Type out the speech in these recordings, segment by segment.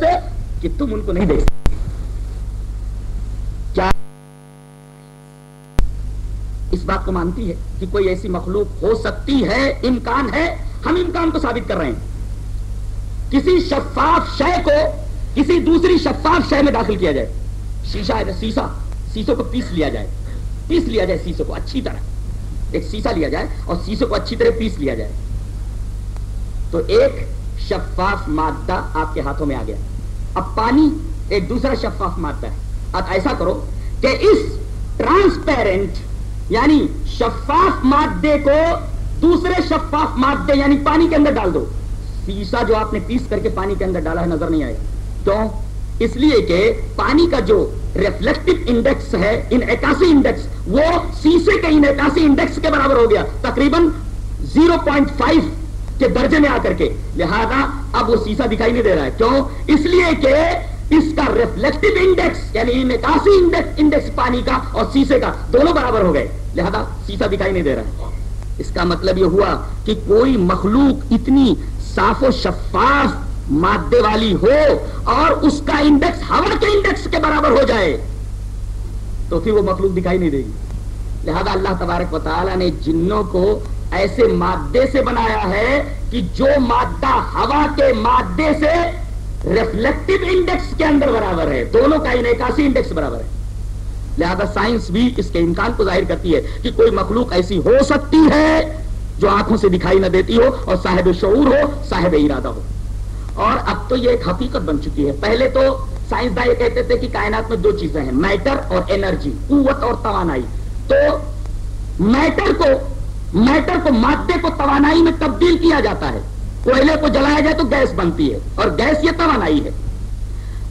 سے کہ تم ان کو نہیں دیکھ سکتے۔ کیا اس بات کو مانتی ہے کہ کوئی ایسی مخلوق ہو سکتی ہے؟ امکان ہے۔ ہم امکان کو ثابت کر رہے ہیں۔ کسی شفاف شے کو کسی دوسری شفاف شے میں داخل کیا جائے۔ شیشہ ہے سیسا سیسوں کو پیس لیا جائے۔ پیس لیا جائے سیسوں کو اچھی طرح۔ ایک سیسا لیا جائے اور سیسوں کو اچھی طرح پیس لیا جائے۔ تو ایک شفاف مادہ آپ کے ہاتھوں میں آ گیا۔ اب پانی ایک دوسرا شفاف مادہ ہے۔ اب ایسا کرو کہ اس ٹرانسپیرنٹ یعنی شفاف مادے کو دوسرے شفاف مادے یعنی پانی کے اندر ڈال دو۔ سیسا جو آپ نے پیس کر کے پانی کے اندر ڈالا ہے، نظر نہیں آئے۔ کیوں؟ اس لیے کہ پانی کا جو ریفلیکٹو انڈیکس ہے، انعکاسی انڈیکس وہ سیسے کے انعکاسی انڈیکس کے برابر ہو گیا۔ تقریباً زیرو پوائنٹ فائیو کے درجے میں آ کر کے۔ لہذا اب وہ سیسا دکھائی نہیں دے رہا ہے۔ کیوں؟ اس لیے کہ اس کا ریفلیکٹو انڈیکس یعنی انعکاسی انڈیکس پانی کا اور سیسے کا دونوں برابر ہو گئے۔ لہذا سیسا دکھائی نہیں دے رہا ہے۔ اس کا مطلب یہ ہوا کہ کوئی مخلوق اتنی صاف و شفاف مادے والی ہو اور اس کا انڈیکس ہوا کے انڈیکس کے برابر ہو جائے، تو پھر وہ مخلوق دکھائی نہیں دے گی۔ لہذا اللہ تبارک و تعالیٰ نے جنوں کو ایسے مادے سے بنایا ہے کہ جو مادہ ہوا کے مادے سے ریفلیکٹو انڈیکس کے اندر برابر ہے۔ دونوں کا انعکاسی انڈیکس برابر ہے۔ لہذا سائنس بھی اس کے امکان کو ظاہر کرتی ہے کہ کوئی مخلوق ایسی ہو سکتی ہے جو آنکھوں سے دکھائی نہ دیتی ہو اور صاحب شعور ہو، صاحب ارادہ ہو۔ اور اب تو یہ ایک حقیقت بن چکی ہے۔ پہلے تو سائنسداں یہ کہتے تھے کہ کائنات میں دو چیزیں ہیں میٹر اور انرجی قوت اور توانائی۔ تو میٹر کو میٹر کو مادے کو توانائی میں تبدیل کیا جاتا ہے۔ کوئلے کو جلایا جائے تو گیس بنتی ہے اور گیس یہ توانائی ہے۔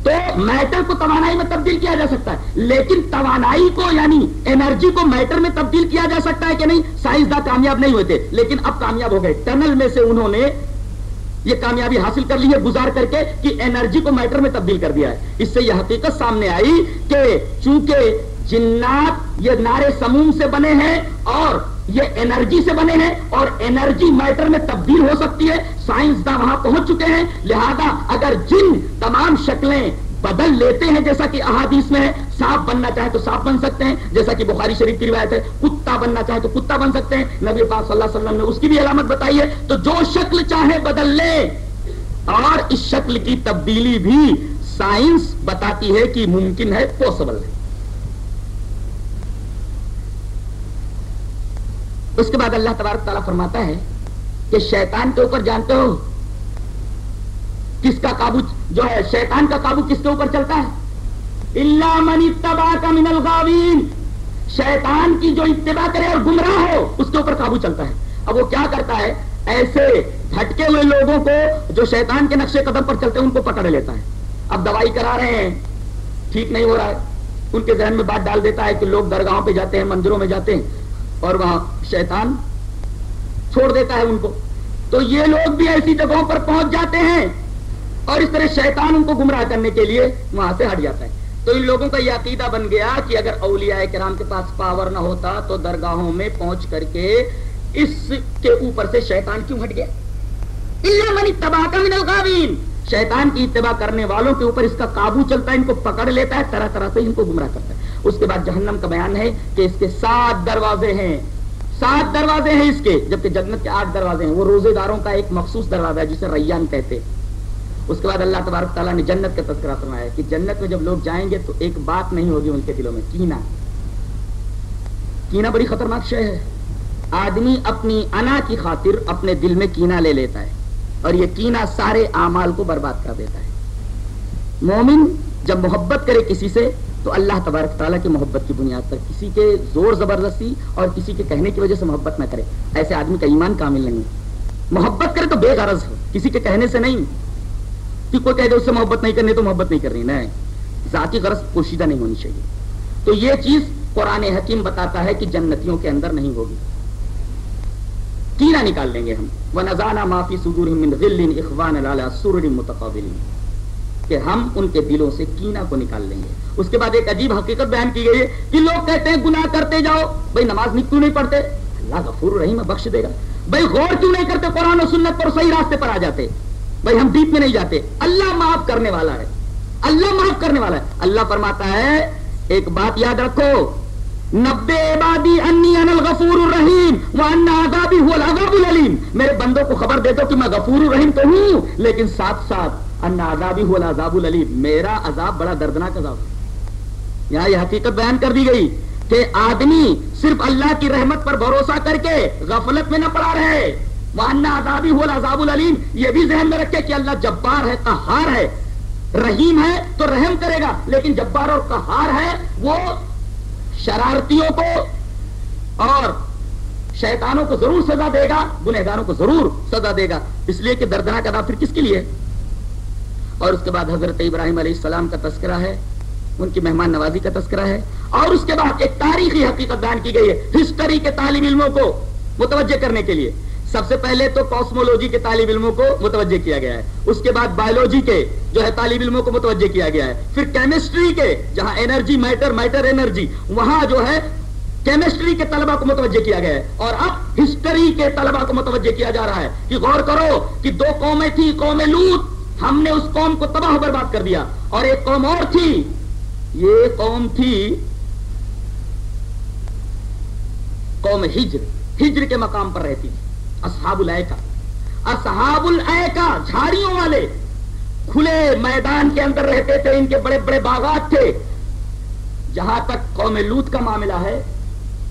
تو میٹر کو توانائی میں تبدیل کیا جا سکتا ہے۔ لیکن توانائی کو یعنی انرجی کو میٹر میں تبدیل کیا جا سکتا ہے کہ نہیں؟ سائنسداں کامیاب نہیں ہوئے تھے، لیکن اب کامیاب ہو گئے۔ ٹنل میں سے انہوں نے یہ کامیابی حاصل کر لی ہے، گزار کر کے کہ انرجی کو میٹر میں تبدیل کر دیا ہے۔ اس سے یہ حقیقت سامنے آئی کہ چونکہ جنات یہ نارے سموم سے بنے ہیں اور یہ انرجی سے بنے ہیں اور انرجی میٹر میں تبدیل ہو سکتی ہے۔ سائنسداں وہاں پہنچ چکے ہیں۔ لہذا اگر جن تمام شکلیں بدل لیتے ہیں، جیسا کہ احادیث میں ہے، سانپ بننا چاہے تو سانپ بن سکتے ہیں، جیسا کہ بخاری شریف کی روایت ہے، کتا بننا چاہے تو کتا بن سکتے ہیں۔ نبی پاک صلی اللہ علیہ وسلم نے اس کی بھی علامت بتائی ہے۔ تو جو شکل چاہے بدل لے۔ اور اس شکل کی تبدیلی بھی سائنس بتاتی ہے کہ ممکن ہے پوسبل ہے۔ اس کے بعد اللہ تبارک تعالیٰ فرماتا ہے کہ شیطان کے اوپر جانتے ہو کس کا قابو جو ہے، شیطان کا قابو کس کے اوپر چلتا ہے؟ اللہ من اتباع کا من الغاوین شیطان کی جو اتباع کرے اور گمراہ ہو، اس کے اوپر قابو چلتا ہے۔ اب وہ کیا کرتا ہے؟ ایسے بھٹکے ہوئے لوگوں کو جو شیطان کے نقشے قدم پر چلتے ہیں، ان کو پکڑ لیتا ہے۔ اب دوائی کرا رہے ہیں، ٹھیک نہیں ہو رہا ہے۔ ان کے ذہن میں بات ڈال دیتا ہے کہ لوگ درگاہوں پہ جاتے ہیں، مندروں میں جاتے ہیں۔ اور وہاں شیطان چھوڑ دیتا ہے ان کو۔ تو یہ لوگ بھی ایسی جگہوں پر پہنچ جاتے ہیں اور اس طرح شیطان ان کو گمراہ کرنے کے لیے وہاں سے ہٹ جاتا ہے۔ تو ان لوگوں کا یہ عقیدہ بن گیا کہ اگر اولیاء کرام کے پاس پاور نہ ہوتا تو درگاہوں میں پہنچ کر کے اس کے اوپر سے شیطان کیوں ہٹ گیا؟ تباہ الغاوین شیطان کی اتباع کرنے والوں کے اوپر اس کا قابو چلتا ہے، ان کو پکڑ لیتا ہے، طرح طرح سے ان کو گمراہ کرتا ہے۔ اس کے بعد جہنم کا بیان ہے کہ اس کے سات دروازے ہیں۔ سات دروازے ہیں اس کے، جبکہ جنت کے آٹھ دروازے ہیں۔ وہ روزے داروں کا ایک مخصوص دروازہ ہے جسے ریان کہتے اس کے بعد اللہ تبارک تعالیٰ نے جنت کا تذکرہ فرمایا کہ جنت میں جب لوگ جائیں گے تو ایک بات نہیں ہوگی ان کے دلوں میں، کینا۔ کینا بڑی خطرناک شے ہے۔ آدمی اپنی انا کی خاطر اپنے دل میں کینا لے لیتا ہے اور یہ کینا سارے اعمال کو برباد کر دیتا ہے۔ مومن جب محبت کرے کسی سے تو اللہ تبارک تعالیٰ کی محبت کی بنیاد پر کسی کے زور زبردستی اور کسی کے کہنے کی وجہ سے محبت نہ کرے۔ ایسے آدمی کا ایمان کامل نہیں۔ ہے محبت کرے تو بے غرض ہو کسی کے کہنے سے نہیں۔ کہ کوئی کہہ دے اس سے محبت نہیں کرنی تو محبت نہیں کرنی۔ نہیں۔ ذاتی غرض پوشیدہ نہیں ہونی چاہیے۔ تو یہ چیز قرآن حکیم بتاتا ہے کہ جنتیوں کے اندر نہیں ہوگی۔ کینا نکال لیں گے ہم۔ وہ نذانہ معافی سدور اخوان متقابل کہ ہم ان کے دلوں سے کینا کو نکال لیں گے۔ اس کے بعد ایک عجیب حقیقت بیان کی گئی ہے کہ لوگ کہتے ہیں گناہ کرتے جاؤ، بھائی نماز کیوں نہیں پڑھتے؟ اللہ غفور رحیم بخش دے گا۔ بھائی غور کیوں نہیں کرتے قرآن و سنت پر صحیح راستے پر آ جاتے؟ بھائی ہم ڈیپ میں نہیں جاتے۔ اللہ معاف کرنے والا ہے۔ اللہ معاف کرنے والا ہے۔ اللہ فرماتا ہے، ایک بات یاد رکھو نبے عبادی انی ان الغفور الرحیم وانا عذابی هو العذاب العلیم۔ میرے بندوں کو خبر دے دو کہ میں غفور الرحیم تو ہوں، لیکن ساتھ ساتھ ان عذابی هو العذاب العلیم۔ میرا عذاب بڑا دردناک عذاب ہے۔ یہاں یہ حقیقت بیان کر دی گئی کہ آدمی صرف اللہ کی رحمت پر بھروسہ کر کے غفلت میں نہ پڑا رہے۔ وانا عذابی هو العذاب العلیم یہ بھی ذہن میں رکھے کہ اللہ جبار ہے، قہار ہے۔ رحیم ہے تو رحم کرے گا، لیکن جبار اور قہار ہے وہ شرارتیوں کو اور شیطانوں کو ضرور سزا دے گا، گنہگاروں کو ضرور سزا دے گا۔ اس لیے کہ دردناک ادا پھر کس کے لیے؟ اور اس کے بعد حضرت ابراہیم علیہ السلام کا تذکرہ ہے۔ ان کی مہمان نوازی کا تذکرہ ہے اور اس کے بعد ایک تاریخی حقیقت بیان کی گئی ہے ہسٹری کے طالب علموں کو متوجہ کرنے کے لیے۔ سب سے پہلے تو کاسمولوجی کے طالب علموں کو متوجہ کیا گیا ہے۔ اس کے بعد بایولوجی کے جو ہے طالب علموں کو متوجہ کیا گیا ہے۔ پھر کیمسٹری کے جہاں انرجی میٹر میٹر انرجی، وہاں جو ہے کیمسٹری کے طلبہ کو متوجہ کیا گیا ہے۔ اور اب ہسٹری کے طلبہ کو متوجہ کیا جا رہا ہے کہ غور کرو کہ دو قومیں تھی قوم لوت۔ ہم نے اس قوم کو تباہ برباد کر دیا۔ اور ایک قوم اور تھی۔ یہ قوم تھی قوم ہجر ہجر کے مقام پر رہتی تھی، اصحاب الائکا اصحاب الائکا جھاڑیوں والے۔ کھلے میدان کے اندر رہتے تھے، ان کے بڑے بڑے باغات تھے۔ جہاں تک قوم لوت کا معاملہ ہے،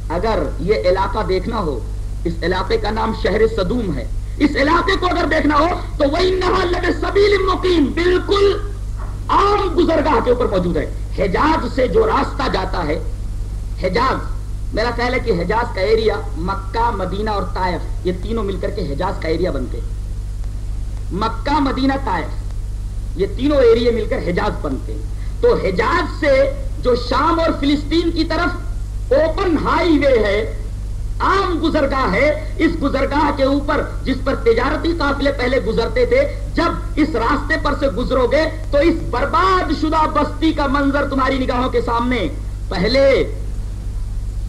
اگر یہ علاقہ دیکھنا ہو، اس علاقے کا نام شہر صدوم ہے۔ اس علاقے کو اگر دیکھنا ہو، تو وہی نہ سبیل مقیم بالکل عام گزرگاہ کے اوپر موجود ہے۔ حجاز سے جو راستہ جاتا ہے، حجاز، میرا خیال ہے کہ حجاز کا ایریا مکہ، مدینہ اور طائف، یہ تینوں مل کر کے حجاز کا ایریا بنتے مکہ، مدینہ، طائف، یہ تینوں ایریا مل کر حجاز بنتے تو حجاز سے جو شام اور فلسطین کی طرف اوپن ہائی وے ہے عام گزرگاہ ہے، اس گزرگاہ کے اوپر جس پر تجارتی قافلے پہلے گزرتے تھے، جب اس راستے پر سے گزرو گے، تو اس برباد شدہ بستی کا منظر تمہاری نگاہوں کے سامنے پہلے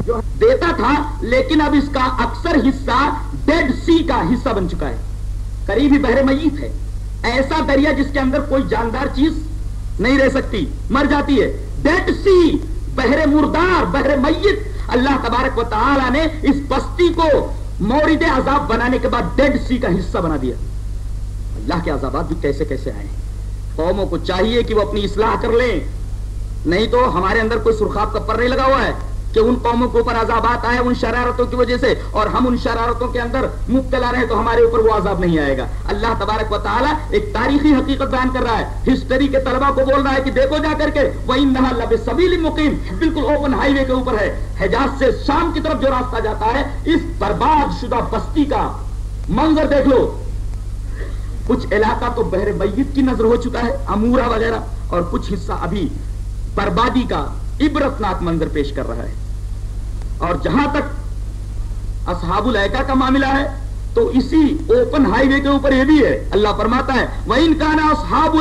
جو دیتا تھا، لیکن اب اس کا اکثر حصہ ڈیڈ سی کا حصہ بن چکا ہے۔ قریبی بحر میت ہے۔ ایسا دریا جس کے اندر کوئی جاندار چیز نہیں رہ سکتی، مر جاتی ہے۔ ڈیڈ سی بحر مردار، بحر میت۔ اللہ تبارک و تعالی نے اس بستی کو مورد عذاب بنانے کے بعد ڈیڈ سی کا حصہ بنا دیا۔ اللہ کے عذابات بھی کیسے کیسے آئے قوموں کو چاہیے کہ وہ اپنی اصلاح کر لیں۔ نہیں تو ہمارے اندر کوئی سرخاب کا پر نہیں لگا ہوا ہے۔ کہ ان قوموں کے اوپر عذابات آئے ان شرارتوں کی وجہ سے اور ہم ان شرارتوں کے اندر مبتلا رہے تو ہمارے اوپر وہ عذاب نہیں آئے گا۔ اللہ تبارک و تعالیٰ ایک تاریخی حقیقت بیان کر رہا ہے۔ ہسٹری کے طلبا کو بول رہا ہے کہ دیکھو جا کر کے وہ لب سبیل مقیم بالکل اوپن ہائی وے کے اوپر ہے۔ حجاز سے شام کی طرف جو راستہ جاتا ہے، اس برباد شدہ بستی کا منظر دیکھ لو۔ کچھ علاقہ تو بحر میت کی نظر ہو چکا ہے امورا وغیرہ، اور کچھ حصہ ابھی بربادی کا عبرتناک منظر پیش کر رہا ہے۔ اور جہاں تک اصحاب الحکا کا معاملہ ہے، تو اسی اوپن ہائی وے کے اوپر یہ بھی ہے۔ اللہ فرماتا ہے وہ ان کا نا اصحاب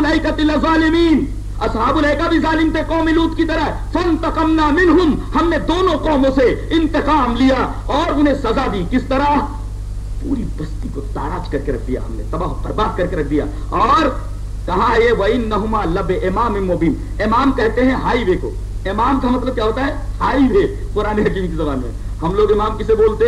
ظالمین۔ اصحاب الحکا بھی ظالم تھے، قوم لوت کی طرح۔ فن تکمنا منہم ہم نے دونوں قوموں سے انتقام لیا اور انہیں سزا دی۔ کس طرح؟ پوری بستی کو تاراج کر کے رکھ دیا۔ ہم نے تباہ برباد کر کے رکھ دیا۔ اور کہا یہ وہ نہما لب امام مبین امام کہتے ہیں ہائی وے کو۔ امام کا مطلب کیا ہوتا ہے؟ ہائی وے قرآن حکیم کی زبان میں۔ ہم لوگ امام کسے بولتے؟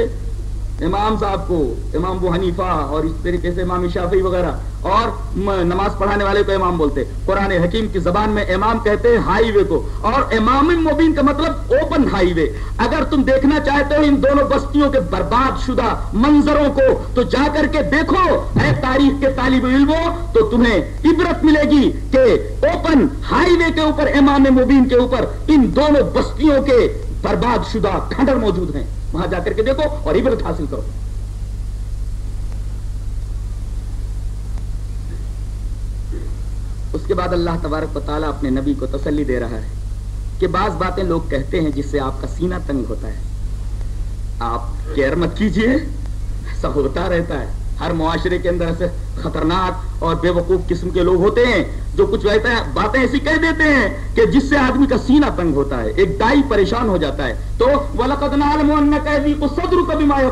امام صاحب کو، امام ابو حنیفہ اور اس طریقے سے امام شافی وغیرہ، اور نماز پڑھانے والے کو امام بولتے۔ قرآن حکیم کی زبان میں امام کہتے ہیں ہائی وے کو۔ اور امام مبین کا مطلب اوپن ہائی وے اگر تم دیکھنا چاہتے ہو ان دونوں بستیوں کے برباد شدہ منظروں کو، تو جا کر کے دیکھو۔ اے تاریخ کے طالب علموں، تو تمہیں عبرت ملے گی کہ اوپن ہائی وے کے اوپر، امام مبین کے اوپر ان دونوں بستیوں کے برباد شدہ کھنڈر موجود ہیں۔ وہاں جا کر کے دیکھو اور عبرت حاصل کرو۔ اس کے بعد اللہ تبارک و تعالیٰ اپنے نبی کو تسلی دے رہا ہے کہ بعض باتیں لوگ کہتے ہیں جس سے آپ کا سینہ تنگ ہوتا ہے۔ آپ کیئر مت کیجیے، ایسا ہوتا رہتا ہے۔ ہر معاشرے کے اندر ایسے خطرناک اور بے وقوف قسم کے لوگ ہوتے ہیں جو کچھ رہتا ہے، باتیں ایسی کہہ دیتے ہیں کہ جس سے آدمی کا سینہ تنگ ہوتا ہے، ایک دائی پریشان ہو جاتا ہے۔ تو وَلَقَدْ نَعْلَمُ کو صدر کبھی مایا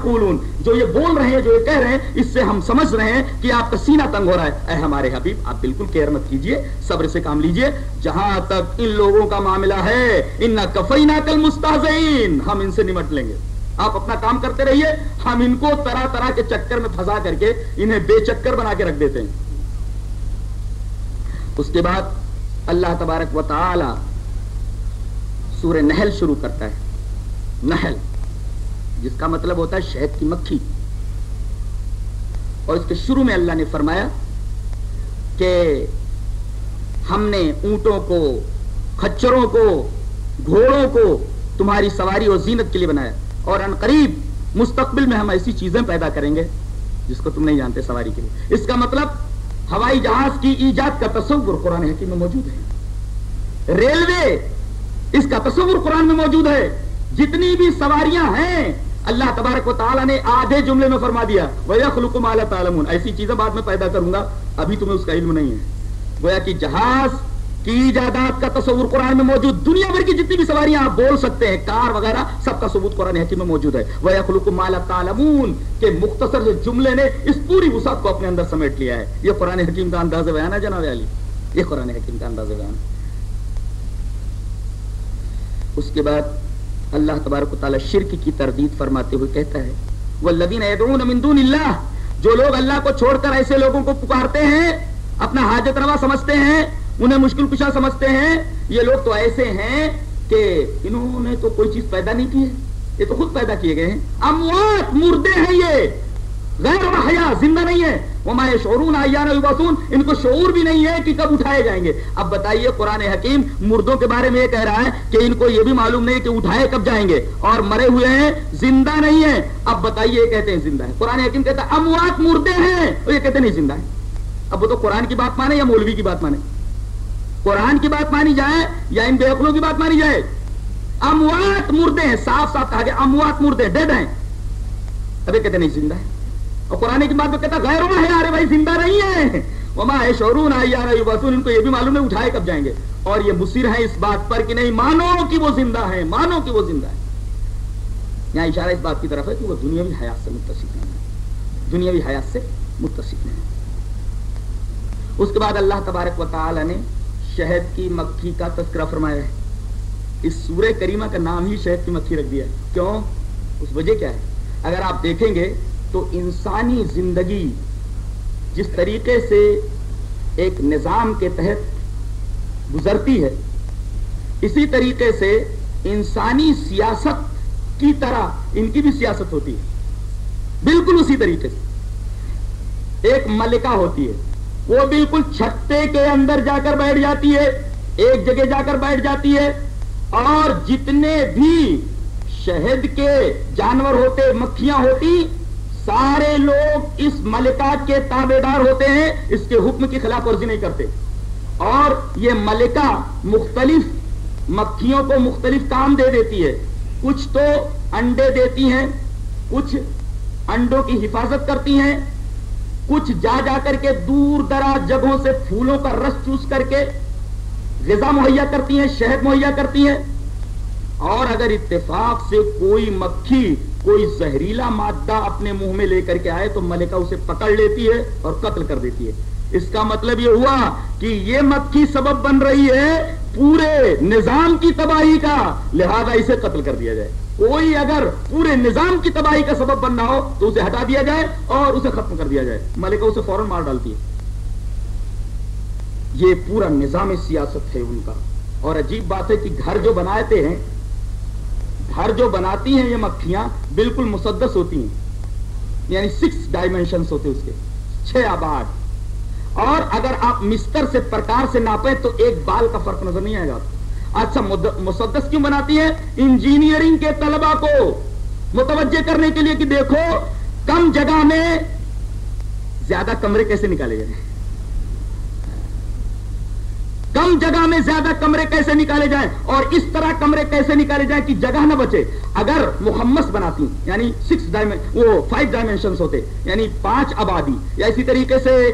جو یہ بول رہے ہیں، جو یہ کہہ رہے ہیں، اس سے ہم سمجھ رہے ہیں کہ آپ کا سینہ تنگ ہو رہا ہے۔ اے ہمارے حبیب، آپ بالکل کیئر مت کیجیے صبر سے کام لیجیے جہاں تک ان لوگوں کا معاملہ ہے ان کفینا کل مستحزین ہم ان سے نمٹ لیں گے۔ آپ اپنا کام کرتے رہیے، ہم ان کو طرح طرح کے چکر میں پھنسا کر کے انہیں بے چکر بنا کے رکھ دیتے ہیں۔ اس کے بعد اللہ تبارک و تعالی سور نہل شروع کرتا ہے۔ نہل جس کا مطلب ہوتا ہے شہد کی مکھی۔ اور اس کے شروع میں اللہ نے فرمایا کہ ہم نے اونٹوں کو کچروں کو، گھوڑوں کو تمہاری سواری اور زینت کے لیے بنایا۔ اور ان قریب مستقبل میں ہم ایسی چیزیں پیدا کریں گے جس کو تم نہیں جانتے سواری کے لیے۔ اس کا مطلب ہوائی جہاز کی ایجاد کا تصور قرآن حکیم میں موجود ہے۔ ریلوے اس کا تصور قرآن میں موجود ہے۔ جتنی بھی سواریاں ہیں، اللہ تبارک و تعالیٰ نے آدھے جملے میں فرما دیا وہ تعالم ایسی چیزیں بعد میں پیدا کروں گا، ابھی تمہیں اس کا علم نہیں ہے۔ گویا کہ جہاز کی ایجادات کا تصور قرآن میں موجود، دنیا بھر کی جتنی بھی سواریاں آپ بول سکتے ہیں، کار وغیرہ، سب کا ثبوت قرآن حکیم میں موجود ہے۔ وہ خلوق مالا تعلمون کے مختصر سے جملے نے اس پوری وسعت کو اپنے اندر سمیٹ لیا ہے۔ یہ قرآن حکیم کا انداز بیان ہے جناب علی؟ یہ قرآن حکیم کا انداز بیان ہے۔ اس کے بعد اللہ تبارک و تعالیٰ شرک کی تردید فرماتے ہوئے کہتا ہے وہ لدین دون اللہ جو لوگ اللہ کو چھوڑ کر ایسے لوگوں کو پکارتے ہیں، اپنا حاجت روا سمجھتے ہیں انہیں مشکل کشا سمجھتے ہیں۔ یہ لوگ تو ایسے ہیں کہ انہوں نے تو کوئی چیز پیدا نہیں کی ہے۔ یہ تو خود پیدا کیے گئے ہیں۔ اموات مردے ہیں یہ۔ غیر حیا، زندہ نہیں ہے۔ وہ مائے شورون آئیان ان کو شعور بھی نہیں ہے کہ کب اٹھائے جائیں گے۔ اب بتائیے، قرآن حکیم مردوں کے بارے میں یہ کہہ رہا ہے کہ ان کو یہ بھی معلوم نہیں کہ اٹھائے کب جائیں گے۔ اور مرے ہوئے ہیں، زندہ نہیں ہے اب بتائیے کہتے ہیں زندہ ہے قرآن حکیم کہتا ہے، اموات مردے ہیں۔ اور یہ کہتے نہیں، زندہ ہے اب وہ تو قرآن کی بات مانے یا مولوی کی بات مانے؟ قرآن کی بات مانی جائے یا ان بےقلوں کی بات مانی جائے؟ اموات مردے ہیں، صاف صاف کہا گیا، اموات مردے، ڈیڈ ہیں۔ ابھی کہتے نہیں، زندہ ہے اور قرآن کی بات میں کہتا غیر ہے ارے بھائی، زندہ نہیں ہے وما ہے شورون آئی یار وسون ان کو یہ بھی معلوم ہے اٹھائے کب جائیں گے؟ اور یہ مصر ہے اس بات پر کہ نہیں، مانو کہ وہ زندہ ہے مانو کہ وہ زندہ ہے یہاں اشارہ اس بات کی طرف ہے کہ وہ دنیاوی حیات سے متصف نہیں ہے دنیاوی حیات سے متصف نہیں ہے اس کے بعد اللہ تبارک و تعالی نے شہد کی مکھی کا تذکرہ فرمایا ہے۔ اس سورہ کریمہ کا نام ہی شہد کی مکھی رکھ دیا ہے۔ کیوں؟ اس وجہ کیا ہے؟ اگر آپ دیکھیں گے تو انسانی زندگی جس طریقے سے ایک نظام کے تحت گزرتی ہے، اسی طریقے سے انسانی سیاست کی طرح ان کی بھی سیاست ہوتی ہے۔ بالکل اسی طریقے سے۔ ایک ملکہ ہوتی ہے۔ وہ بالکل چھتے کے اندر جا کر بیٹھ جاتی ہے، ایک جگہ جا کر بیٹھ جاتی ہے اور جتنے بھی شہد کے جانور ہوتے، مکھیاں ہوتی، سارے لوگ اس ملکہ کے تابے دار ہوتے ہیں، اس کے حکم کی خلاف ورزی نہیں کرتے۔ اور یہ ملکہ مختلف مکھیوں کو مختلف کام دے دیتی ہے۔ کچھ تو انڈے دیتی ہیں، کچھ انڈوں کی حفاظت کرتی ہیں کچھ جا جا کر کے دور دراز جگہوں سے پھولوں کا رس چوس کر کے غذا مہیا کرتی ہیں، شہد مہیا کرتی ہیں۔ اور اگر اتفاق سے کوئی مکھی، کوئی زہریلا مادہ اپنے منہ میں لے کر کے آئے تو ملکہ اسے پکڑ لیتی ہے اور قتل کر دیتی ہے۔ اس کا مطلب یہ ہوا کہ یہ مکھی سبب بن رہی ہے پورے نظام کی تباہی کا، لہذا اسے قتل کر دیا جائے۔ کوئی اگر پورے نظام کی تباہی کا سبب بننا ہو تو اسے ہٹا دیا جائے اور اسے ختم کر دیا جائے۔ ملکہ اسے فوراً مار ڈالتی ہے۔ یہ پورا نظام سیاست ہے ان کا۔ اور عجیب بات ہے کہ گھر جو بناتے ہیں، گھر جو بناتی ہیں یہ مکھیاں بالکل مسدس ہوتی ہیں۔ یعنی سکس ڈائمینشن ہوتے اس کے۔ چھ آباد۔ اور اگر آپ مستر سے پرکار سے ناپیں تو ایک بال کا فرق نظر نہیں آئے گا۔ اچھا مسدس کیوں بناتی ہے؟ انجینئرنگ کے طلبہ کو متوجہ کرنے کے لیے کہ دیکھو، کم جگہ میں زیادہ کمرے کیسے نکالے جائیں؟ کم جگہ میں زیادہ کمرے کیسے نکالے جائیں؟ اور اس طرح کمرے کیسے نکالے جائیں کہ جگہ نہ بچے؟ اگر محمس بناتی یعنی سکس وہ فائیو ڈائمینشن ہوتے یعنی پانچ آبادی، یا اسی طریقے سے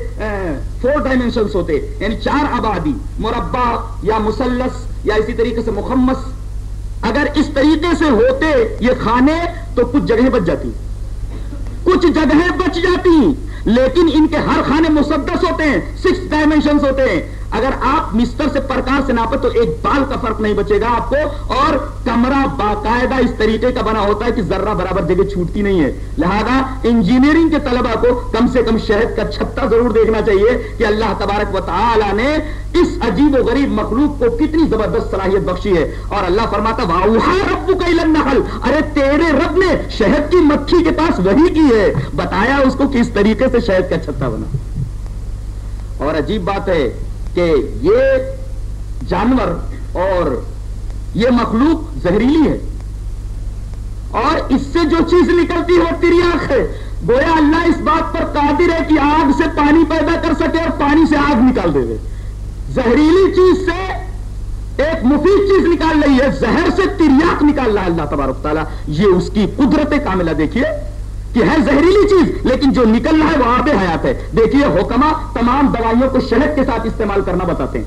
فور ڈائمینشن ہوتے یعنی چار آبادی، مربع یا مسلس یا اسی طریقے سے مخمس۔ اگر اس طریقے سے ہوتے یہ کھانے تو کچھ جگہیں بچ جاتی۔ کچھ جگہیں بچ جاتی، لیکن ان کے ہر کھانے مسدس ہوتے ہیں سکس ڈائمینشن ہوتے ہیں۔ اگر آپ مستر سے پرکار سے ناپے تو ایک بال کا فرق نہیں بچے گا آپ کو، اور کمرہ باقاعدہ اس طریقے کا بنا ہوتا ہے کہ ذرہ برابر جگہ چھوٹتی نہیں ہے۔ لہذا انجینئرنگ کے طلبہ کو کم سے کم شہد کا چھتا ضرور دیکھنا چاہیے کہ اللہ تبارک و تعالی نے اس عجیب و غریب مخلوق کو کتنی زبردست صلاحیت بخشی ہے۔ اور اللہ فرماتا رب کا ارے تیرے رب نے شہد کی مکھی کے پاس وہی کی ہے۔ بتایا اس کو کس طریقے سے شہد کا چھتا بنا۔ اور عجیب بات ہے کہ یہ جانور اور یہ مخلوق زہریلی ہے۔ اور اس سے جو چیز نکلتی ہے وہ تریاخ ہے۔ گویا اللہ اس بات پر قادر ہے کہ آگ سے پانی پیدا کر سکے اور پانی سے آگ نکال دے دے۔ زہریلی چیز سے ایک مفید چیز نکال رہی ہے۔ زہر سے تریاک نکال رہا ہے اللہ تبارک تعالیٰ۔ یہ اس کی قدرت کاملہ دیکھیے۔ کہ ہے زہریلی چیز، لیکن جو نکل رہا ہے وہ آب حیات ہے۔ دیکھیے حکما تمام دوائیوں کو شہد کے ساتھ استعمال کرنا بتاتے ہیں۔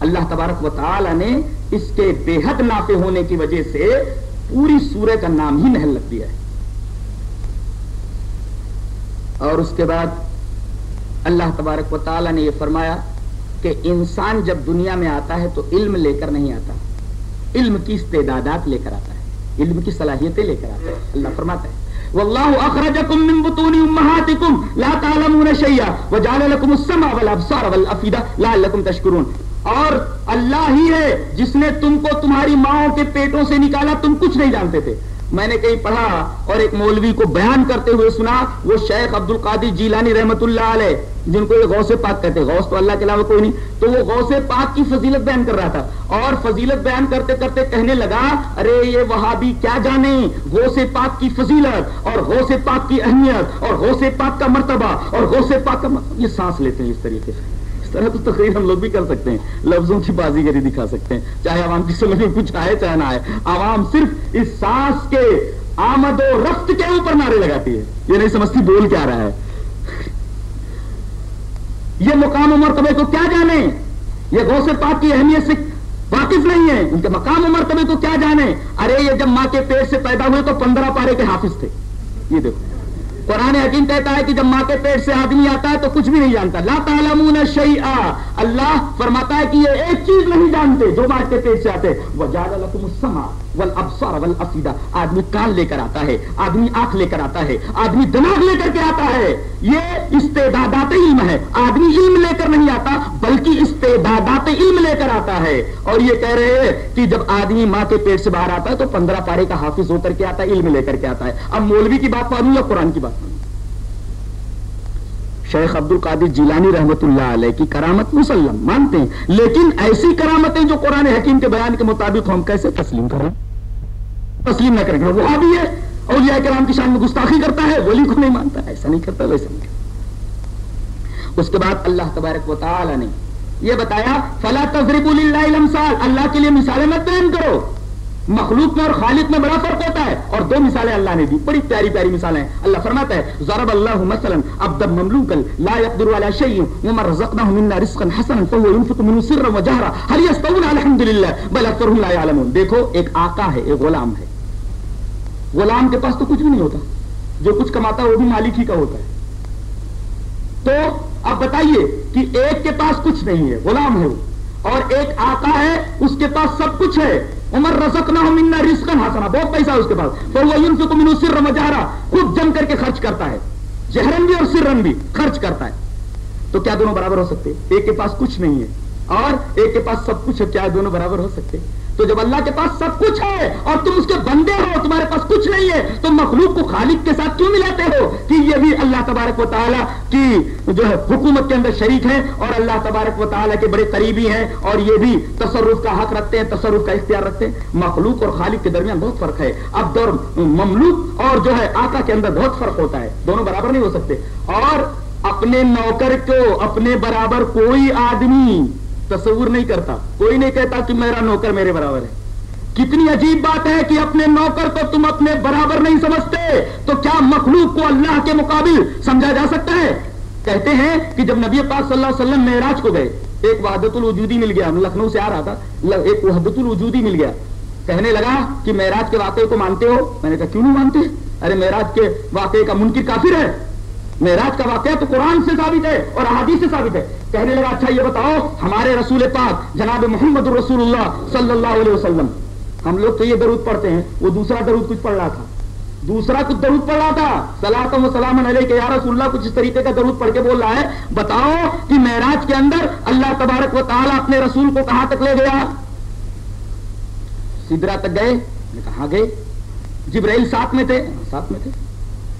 اللہ تبارک و تعالی نے اس کے بے حد نافے ہونے کی وجہ سے پوری سورہ کا نام ہی محل لگ دیا ہے۔ اور اس کے بعد اللہ تبارک و تعالی نے یہ فرمایا کہ انسان جب دنیا میں آتا ہے تو علم لے کر نہیں آتا۔ علم کی استعدادات لے کر آتا ہے۔ علم کی صلاحیتیں لے کر آتے ہیں۔ اللہ فرماتا ہے، واللہ اخرجکم من بطون امہاتکم لا تعلمون شیئا وجعل لکم السمع والابصار والافیدہ لعلکم تشکرون۔ اور اللہ ہی ہے جس نے تم کو تمہاری ماں کے پیٹوں سے نکالا، تم کچھ نہیں جانتے تھے۔ میں نے کہیں پڑھا اور ایک مولوی کو بیان کرتے ہوئے سنا، وہ شیخ عبد القادر جیلانی رحمت اللہ علیہ، جن کو یہ غوث پاک کہتے ہیں۔ غوث تو اللہ کے علاوہ کوئی نہیں۔ تو وہ غوث پاک کی فضیلت بیان کر رہا تھا۔ اور فضیلت بیان کرتے کرتے کہنے لگا، ارے یہ وہابی کیا جانے؟ غوث پاک کی فضیلت اور غوث پاک کی اہمیت اور غوث پاک کا مرتبہ اور غوث پاک کا مرتبہ۔ یہ سانس لیتے ہیں اس طریقے سے۔ طرح تو تقریر ہم لوگ بھی کر سکتے ہیں، لفظوں کی بازی گری دکھا سکتے ہیں۔ چاہے عوام کی سمجھ میں کچھ آئے، چاہے نہ آئے۔ عوام صرف اس سانس کے آمد و رفت کے اوپر نعرے لگاتی ہے۔ یہ نہیں سمجھتی بول کیا رہا ہے۔ یہ مقام و مرتبے کو کیا جانے؟ یہ غوث پاک کی اہمیت سے واقف نہیں ہے۔ ان کے مقام و مرتبے کو کیا جانے؟ ارے، یہ جب ماں کے پیٹ سے پیدا ہوئے تو پندرہ پارے کے حافظ تھے۔ یہ دیکھو۔ قرآن حکیم کہتا ہے کہ جب ماں کے پیٹ سے آدمی آتا ہے تو کچھ بھی نہیں جانتا۔ لا تعلمون شیئا۔ اللہ فرماتا ہے کہ یہ ایک چیز نہیں جانتے جو ماں کے پیٹ سے آتے۔ وہ جال السما والابصار والافیدہ آدمی کان لے کر آتا ہے، آدمی آنکھ لے کر آتا ہے، آدمی دماغ لے کر کے آتا ہے۔ یہ استعدادات علم ہے۔ آدمی علم لے کر نہیں آتا، بلکہ استعدادات علم لے کر آتا ہے۔ اور یہ کہہ رہے ہیں کہ جب آدمی ماں کے پیٹ سے باہر آتا ہے تو پندرہ پارے کا حافظ ہو کر کے آتا ہے، علم لے کر کے آتا ہے۔ اب مولوی کی بات مانوں یا قرآن کی بات مانوں؟ شیخ عبد القادر جیلانی رحمت اللہ علیہ کی کرامت مسلم مانتے ہیں۔ لیکن ایسی کرامتیں جو قرآن حکیم کے بیان کے مطابق ہم کیسے تسلیم کریں؟ تسلیم نہ کریں گے وہ بھی ہے اور یہ کرام کی شان میں گستاخی کرتا ہے، ولی کو نہیں مانتا، ایسا نہیں کرتا، ویسا نہیں کرتا۔ اس کے بعد اللہ تبارک و تعالی نے یہ بتایا، فلا تضرب للہ الامثال، اللہ کے لیے مثالیں مت بیان کرو۔ مخلوق میں اور خالق میں بڑا فرق ہوتا ہے۔ اور دو مثالیں اللہ نے دی، بڑی پیاری پیاری مثالیں۔ ہیں اللہ فرماتا ہے، ضرب اللہ مثلا عبد مملوكا لا يقدر على شيء وما رزقناه منا رزقا حسنا فهو ينفق منه سرا وجهرا۔ هل يستوون؟ الحمد لله بل اكثرهم لا يعلمون۔ دیکھو، ایک آقا ہے، ایک غلام ہے۔ غلام کے پاس تو کچھ بھی نہیں ہوتا۔ جو کچھ کماتا ہے، وہ بھی مالک ہی کا ہوتا ہے۔ تو اب بتائیے کہ ایک کے پاس کچھ نہیں ہے، غلام ہے وہ۔ اور ایک آقا ہے، اس کے پاس سب کچھ ہے۔ عمر رسک نہ منا رسکن ہاسنا بہت پیسہ اس کے پاس۔ تو وہ ان سے تو سر مجارا خود جم کر کے خرچ کرتا ہے۔ جہرن بھی اور سرن بھی خرچ کرتا ہے۔ تو کیا دونوں برابر ہو سکتے؟ ایک کے پاس کچھ نہیں ہے۔ اور ایک کے پاس سب کچھ ہے، کیا دونوں برابر ہو سکتے؟ تو جب اللہ کے پاس سب کچھ ہے اور تم اس کے بندے ہو، تمہارے پاس کچھ نہیں ہے، تو مخلوق کو خالق کے ساتھ کیوں ملاتے ہو؟ کہ یہ بھی اللہ تبارک و تعالیٰ کی جو ہے حکومت کے اندر شریک ہے اور اللہ تبارک و تعالیٰ کے بڑے قریبی ہیں اور یہ بھی تصرف کا حق رکھتے ہیں، تصرف کا اختیار رکھتے ہیں۔ مخلوق اور خالق کے درمیان بہت فرق ہے۔ اب دور مملوک اور جو ہے آقا کے اندر بہت فرق ہوتا ہے۔ دونوں برابر نہیں ہو سکتے۔ اور اپنے نوکر کو، اپنے برابر کوئی آدمی تصور نہیں کرتا۔ کوئی نہیں کہتا کہ میرا نوکر میرے برابر ہے۔ کتنی عجیب بات ہے کہ اپنے نوکر کو تم اپنے برابر نہیں سمجھتے۔ تو کیا مخلوق کو اللہ کے مقابل سمجھا جا سکتا ہے؟ کہتے ہیں کہ جب نبی پاک صلی اللہ علیہ وسلم معراج کو گئے، ایک وحدت الوجودی مل گیا۔ لکھنؤ سے آ رہا تھا۔ ایک وحدت الوجودی مل گیا۔ کہنے لگا کہ معراج کے واقعے کو مانتے ہو؟ میں نے کہا، کیوں نہیں مانتے؟ ارے معراج کے واقعے کا منکر کافر ہے۔ معراج کا واقعہ تو قرآن سے ثابت ہے اور احادیث سے ثابت ہے۔ کہنے لگا اچھا یہ بتاؤ، ہمارے رسول پاک جناب محمد الرسول اللہ صلی اللہ علیہ وسلم، ہم لوگ تو یہ درود پڑھتے ہیں، وہ دوسرا درود کچھ پڑھ رہا تھا۔ دوسرا کچھ درود پڑھ رہا تھا۔ سلاۃ سلام علیہ کے یار اللہ، کچھ اس طریقے کا درود پڑھ کے بول رہا ہے، بتاؤ کہ معراج کے اندر اللہ تبارک و تعالیٰ اپنے رسول کو کہاں تک لے گیا؟ سدرا تک گئے، کہاں گئے؟ جبرائیل ساتھ میں تھے، ساتھ میں تھے۔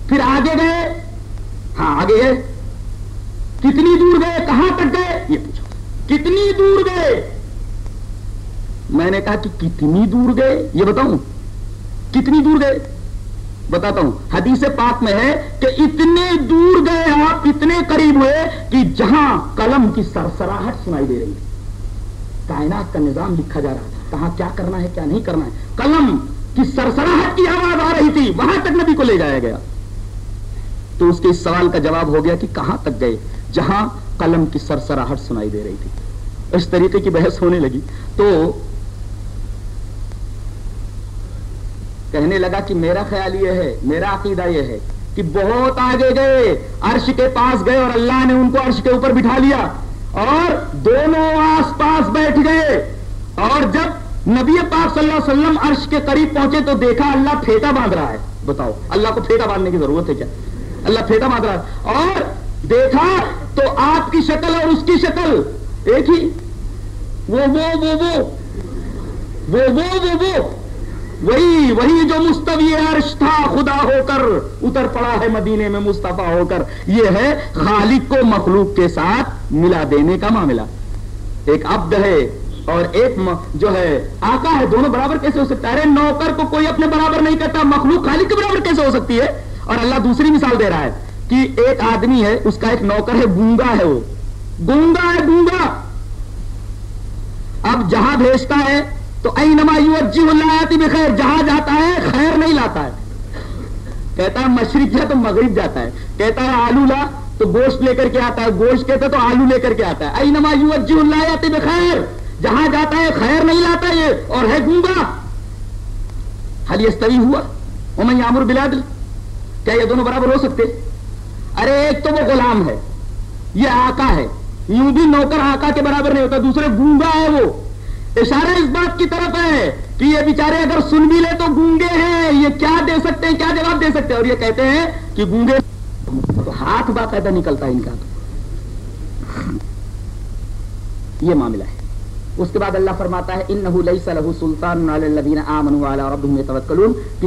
پھر آگے گئے ہاں آگے گئے کتنی دور گئے؟ کہاں تک گئے؟ یہ پوچھا کتنی دور گئے؟ میں نے کہا کہ کتنی دور گئے؟ یہ بتاؤں۔ کتنی دور گئے؟ بتاتا ہوں۔ حدیث پاک میں ہے کہ اتنے دور گئے آپ، اتنے قریب ہوئے کہ جہاں قلم کی سرسراہٹ سنائی دے رہی تھی کائنات کا نظام لکھا جا رہا تھا۔ کہاں کیا کرنا ہے، کیا نہیں کرنا ہے؟ قلم کی سرسراہٹ کی آواز آ رہی تھی۔ وہاں تک نبی کو لے جایا گیا۔ تو اس کے اس سوال کا جواب ہو گیا کہ کہاں تک گئے؟ جہاں قلم کی سرسراہٹ سنائی دے رہی تھی۔ اس طریقے کی بحث ہونے لگی۔ تو کہنے لگا کہ میرا خیال یہ ہے، میرا عقیدہ یہ ہے کہ بہت آگے گئے، عرش کے پاس گئے اور اللہ نے ان کو عرش کے اوپر بٹھا لیا۔ اور دونوں آس پاس بیٹھ گئے۔ اور جب نبی پاک صلی اللہ علیہ وسلم عرش کے قریب پہنچے تو دیکھا اللہ پھیٹا باندھ رہا ہے۔ بتاؤ، اللہ کو پھیٹا باندھنے کی ضرورت ہے کیا؟ اللہ پھیٹا باندھ رہا اور دیکھا تو آپ کی شکل اور اس کی شکل ایک ہی۔ وہ وہ وہ وہ۔ وہ وہ وہ وہ۔ وہی وہی جو مستوی عرش تھا، خدا ہو کر اتر پڑا ہے مدینے میں مصطفیٰ ہو کر۔ یہ ہے خالق کو مخلوق کے ساتھ ملا دینے کا معاملہ۔ ایک عبد ہے اور ایک جو ہے، آقا ہے، دونوں برابر کیسے ہو سکتا ہے؟ نوکر کو کوئی اپنے برابر نہیں کرتا، مخلوق خالق کے برابر کیسے ہو سکتی ہے؟ اور اللہ دوسری مثال دے رہا ہے کہ ایک آدمی ہے، اس کا ایک نوکر ہے گونگا ہے وہ۔ گونگا ہے گونگا اب جہاں بھیجتا ہے تو اینما اللہ بخیر، جہاں جاتا ہے خیر نہیں لاتا ہے۔ کہتا ہے مشرق ہے تو مغرب جاتا ہے۔ کہتا ہے آلو لا تو گوشت لے کر کے آتا ہے، گوشت کہتا ہے تو آلو لے کر کے آتا ہے۔ اینما اللہ بخیر، جہاں جاتا ہے خیر نہیں لاتا یہ اور ہے گونگا حل یستوی ہوا؟ امن یامر بلادل؟ کیا یہ دونوں برابر ہو سکتے؟ ارے، ایک تو وہ غلام ہے، یہ آقا ہے۔ یوں بھی نوکر آقا کے برابر نہیں ہوتا، دوسرے گونگا ہے وہ۔ اشارہ اس بات کی طرف ہے کہ یہ بیچارے اگر سن بھی لے تو گونگے ہیں۔ یہ کیا دے سکتے ہیں؟ کیا جواب دے سکتے ہیں؟ اور یہ کہتے ہیں کہ گونگے ہاتھ باقاعدہ نکلتا ہے ان کا۔ تو یہ معاملہ ہے۔ اس کے بعد اللہ فرماتا ہے، انہو لیس لہو سلطان کہ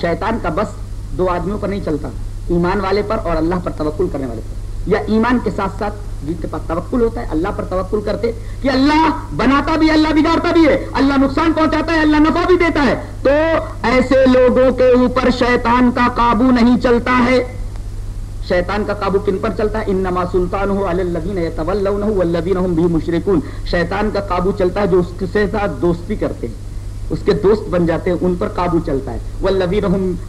شیطان کا بس دو آدمیوں پر نہیں چلتا، ایمان والے پر اور اللہ پر توکل کرنے والے پر۔ یا ایمان کے ساتھ ساتھ جن کے پاس توکل ہوتا ہے، اللہ پر توکل کرتے کہ اللہ بناتا بھی اللہ بگاڑتا بھی ہے۔ اللہ نقصان پہنچاتا ہے، اللہ نفع بھی دیتا ہے۔ تو ایسے لوگوں کے اوپر شیطان کا قابو نہیں چلتا ہے۔ شیطان کا قابو کن پر چلتا ہے؟ انما سلطان ہو اللہ بھی مشرقن شیطان کا قابو چلتا ہے جو اس کے ساتھ دوستی کرتے ہیں۔ اس کے دوست بن جاتے ہیں، ان پر قابو چلتا ہے۔ وہ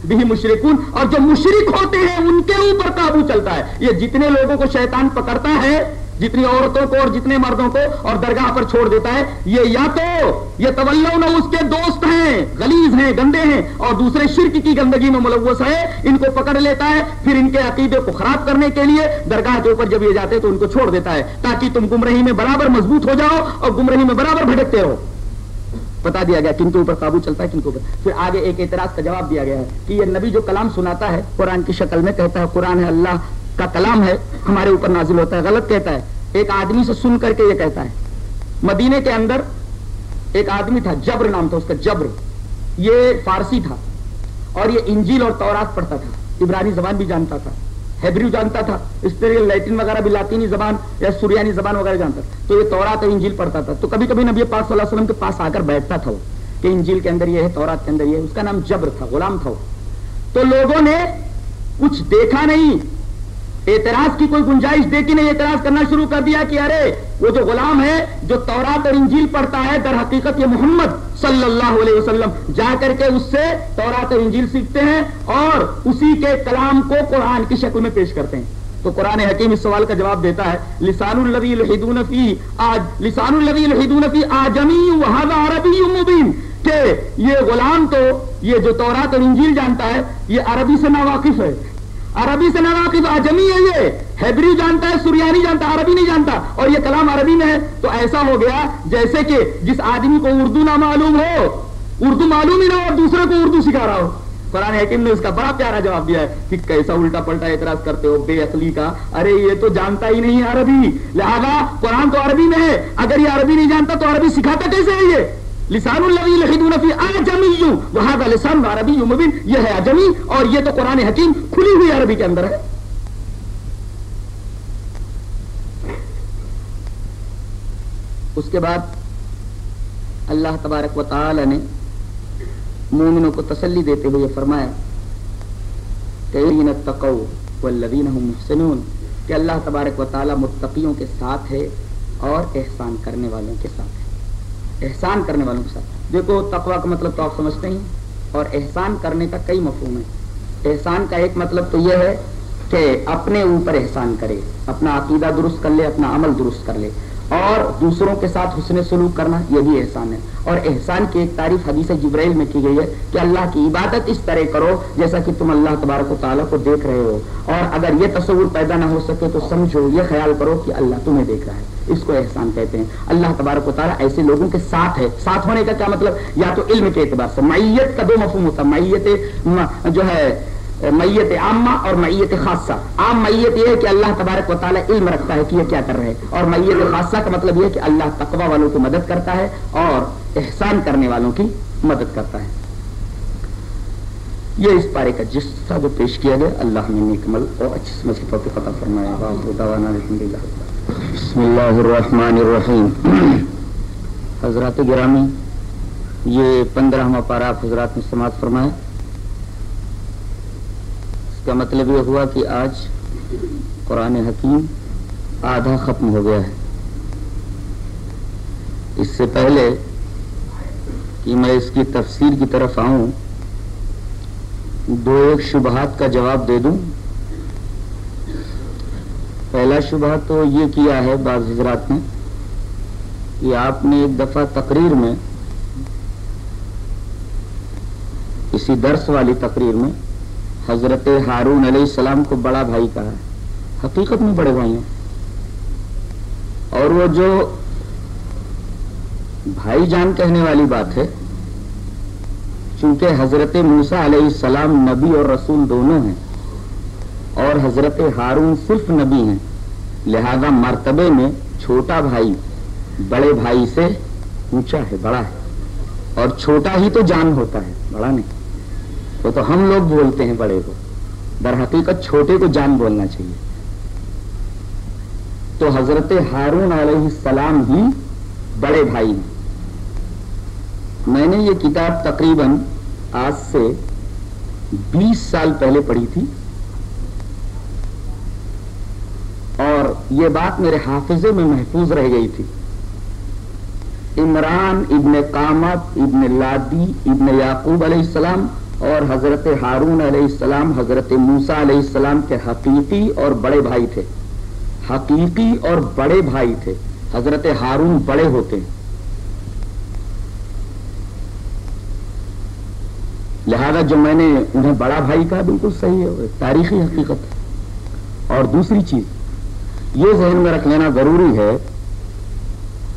بھی مشرقن اور جو مشرق ہوتے ہیں، ان کے اوپر قابو چلتا ہے۔ یہ جتنے لوگوں کو شیطان پکڑتا ہے، جتنی عورتوں کو اور جتنے مردوں کو اور درگاہ پر چھوڑ دیتا ہے، یہ یا تو یہ طلع اس کے دوست ہیں، غلیظ ہیں، گندے ہیں، اور دوسرے شرک کی گندگی میں ملوث ہے، ان کو پکڑ لیتا ہے۔ پھر ان کے عقیدے کو خراب کرنے کے لیے درگاہ کے اوپر جب یہ جاتے تو ان کو چھوڑ دیتا ہے، تاکہ تم گمرہی میں برابر مضبوط ہو جاؤ اور گمرہی میں برابر بھٹکتے رہو۔ بتا دیا گیا کن کے اوپر قابو چلتا ہے، کن کے اوپر۔ پھر آگے ایک اعتراض کا جواب دیا گیا ہے کہ یہ نبی جو کلام سناتا ہے، قرآن کی شکل میں کہتا ہے، قرآن ہے اللہ کا کلام ہے، ہمارے اوپر نازل ہوتا ہے، غلط کہتا ہے۔ ایک آدمی سے سن کر کے یہ کہتا ہے۔ مدینے کے اندر ایک آدمی تھا، جبر نام تھا اس کا، جبر۔ یہ فارسی تھا اور یہ انجیل اور تورات پڑھتا تھا۔ عبرانی زبان بھی جانتا تھا۔ ہیبریو جانتا تھا۔ اس طرح لیٹن وغیرہ بھی لاطینی زبان یا سوریانی زبان وغیرہ جانتا تھا۔ تو یہ تورات انجیل پڑھتا تھا۔ تو کبھی کبھی نبی پاک صلی اللہ علیہ وسلم کے پاس آ کر بیٹھتا تھا وہ کہ انجیل کے اندر یہ ہے، تورات کے اندر یہ ہے۔ اس کا نام جبر تھا، غلام تھا تو لوگوں نے کچھ دیکھا نہیں۔ اعتراض کی کوئی گنجائش دیکھی نہیں اعتراض کرنا شروع کر دیا کہ ارے، وہ جو غلام ہے، جو تورات اور انجیل پڑھتا ہے، در حقیقت یہ محمد صلی اللہ علیہ وسلم۔ جا کر کے اس سے تورات اور انجیل سیکھتے ہیں اور اسی کے کلام کو قرآن کی شکل میں پیش کرتے ہیں۔ تو قرآن حکیم اس سوال کا جواب دیتا ہے، لسان الوی الحدون فی آج لسان الوی الحدون فی آجمی عربی مبین۔ کہ یہ غلام تو، یہ جو تورات اور انجیل جانتا ہے، یہ عربی سے ناواقف ہے۔ عربی سے ناواقف آجمی ہے یہ۔ ہیبری جانتا ہے، سریانی جانتا ہے، عربی نہیں جانتا۔ اور یہ کلام عربی میں ہے۔ تو ایسا ہو گیا جیسے کہ جس آدمی کو اردو نہ معلوم ہو، اردو معلوم ہی نہ ہو اور دوسرے کو اردو سکھا رہا ہو۔ قرآن حکیم نے اس کا بڑا پیارا جواب دیا ہے کہ کیسا الٹا پلٹا اعتراض کرتے ہو بے اصلی کا۔ ارے، یہ تو جانتا ہی نہیں عربی۔ لہذا قرآن تو عربی میں ہے۔ اگر یہ عربی نہیں جانتا تو عربی سکھاتا کیسے ہے یہ؟ لسان النبی لسان عربی مبین یہ ہے اجمی اور یہ تو قرآن حکیم کھلی ہوئی عربی کے اندر ہے. اس کے بعد اللہ تبارک و تعالی نے مومنوں کو تسلی دیتے ہوئے فرمایا محسنون، کہ اللہ تبارک و تعالی متقیوں کے ساتھ ہے اور احسان کرنے والوں کے ساتھ ہے۔ احسان کرنے والوں کے ساتھ۔ دیکھو تقوا کا مطلب تو آپ سمجھتے ہیں۔ اور احسان کرنے کا کئی مفہوم ہے احسان کا ایک مطلب تو یہ ہے کہ اپنے اوپر احسان کرے، اپنا عقیدہ درست کر لے، اپنا عمل درست کر لے۔ اور دوسروں کے ساتھ حسن سلوک کرنا، یہ بھی احسان ہے۔ اور احسان کی ایک تعریف حدیث جبرائیل میں کی گئی ہے کہ اللہ کی عبادت اس طرح کرو جیسا کہ تم اللہ تبارک و تعالیٰ کو دیکھ رہے ہو۔ اور اگر یہ تصور پیدا نہ ہو سکے تو سمجھو، یہ خیال کرو کہ اللہ تمہیں دیکھ رہا ہے۔ اس کو احسان کہتے ہیں۔ اللہ تبارک و تعالیٰ ایسے لوگوں کے ساتھ ہے۔ ساتھ ہونے کا کیا مطلب؟ یا تو علم کے اعتبار سے۔ معیت کا دو مفہوم ہوتا ہے۔ معیت جو ہے میت عامہ اور میت خاصہ۔ عام میت یہ ہے کہ اللہ تبارک و تعالیٰ علم رکھتا ہے کہ یہ کیا کر رہے ہیں۔ اور میت خاصہ کا مطلب یہ ہے کہ اللہ تقوی والوں کی مدد کرتا ہے اور احسان کرنے والوں کی مدد کرتا ہے۔ یہ اس پارے کا جس کا جو پیش کیا گیا، اللہ نے نکمل اور اچھی سمجھ کے پتہ فرمایا۔ بسم اللہ الرحمن الرحیم۔ حضرات گرامی، یہ پندرہ پارا حضرات نے سماعت فرمایا۔ کا مطلب یہ ہوا کہ آج قرآن حکیم آدھا ختم ہو گیا ہے۔ اس سے پہلے کہ میں اس کی تفسیر کی طرف آؤں، دو ایک شبہات کا جواب دے دوں۔ پہلا شبہ تو یہ کیا ہے بعض حضرات نے، کہ آپ نے ایک دفعہ تقریر میں، اسی درس والی تقریر میں حضرت ہارون علیہ السلام کو بڑا بھائی کہا ہے۔ حقیقت میں بڑے بھائی ہیں۔ اور وہ جو بھائی جان کہنے والی بات ہے، چونکہ حضرت موسا علیہ السلام نبی اور رسول دونوں ہیں، اور حضرت ہارون صرف نبی ہیں، لہذا مرتبے میں چھوٹا بھائی بڑے بھائی سے اونچا ہے، بڑا ہے۔ اور چھوٹا ہی تو جان ہوتا ہے، بڑا نہیں۔ وہ تو ہم لوگ بولتے ہیں بڑے کو۔ در حقیقت چھوٹے کو جان بولنا چاہیے۔ تو حضرت ہارون علیہ السلام ہی بڑے بھائی ہیں۔ میں نے یہ کتاب تقریباً آج سے بیس سال پہلے پڑھی تھی۔ اور یہ بات میرے حافظے میں محفوظ رہ گئی تھی۔ عمران ابن قامت ابن لادی ابن یعقوب علیہ السلام اور حضرت ہارون علیہ السلام، حضرت موسا علیہ السلام کے حقیقی اور بڑے بھائی تھے۔ حقیقی اور بڑے بھائی تھے۔ حضرت ہارون بڑے ہوتے ہیں۔ لہذا جو میں نے انہیں بڑا بھائی کہا، بالکل صحیح ہے تاریخی حقیقت ہے۔ اور دوسری چیز، یہ ذہن میں رکھ لینا ضروری ہے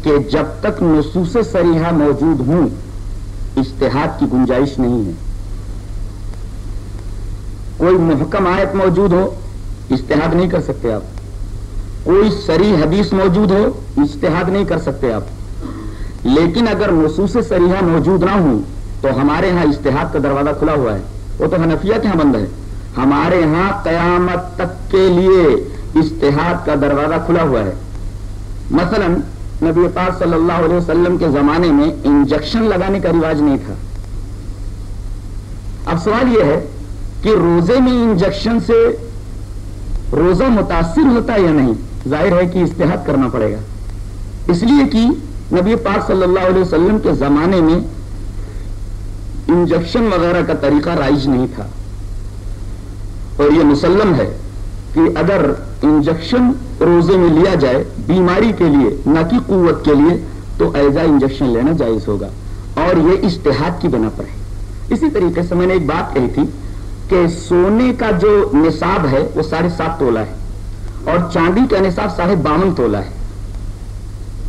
کہ جب تک نصوص سریحا موجود ہوں اشتہاد کی گنجائش نہیں ہے۔ کوئی محکم آیت موجود ہو اشتہاد نہیں کر سکتے آپ۔ کوئی سری حدیث موجود ہو اشتہاد نہیں کر سکتے آپ۔ لیکن اگر نصوص سریحا موجود نہ ہوں، تو ہمارے ہاں اشتہاد کا دروازہ کھلا ہوا ہے۔ وہ تو حنفیہ کے ہاں بند ہے۔ ہمارے ہاں قیامت تک کے لیے اشتہاد کا دروازہ کھلا ہوا ہے۔ مثلا نبی پاک صلی اللہ علیہ وسلم کے زمانے میں انجیکشن لگانے کا رواج نہیں تھا۔ اب سوال یہ ہے کہ روزے میں انجیکشن سے روزہ متاثر ہوتا ہے یا نہیں؟ ظاہر ہے کہ استحاد کرنا پڑے گا۔ اس لیے کہ نبی پاک صلی اللہ علیہ وسلم کے زمانے میں انجیکشن وغیرہ کا طریقہ رائج نہیں تھا۔ اور یہ مسلم ہے کہ اگر انجیکشن روزے میں لیا جائے بیماری کے لیے، نہ کہ قوت کے لیے، تو ایزا انجیکشن لینا جائز ہوگا۔ اور یہ اشتہاد کی بنا پر ہے۔ اسی طریقے سے میں نے ایک بات کہی تھی کہ سونے کا جو نصاب ہے وہ ساڑھے سات تولا ہے اور چاندی کا نصاب ساڑھے باون تولا ہے۔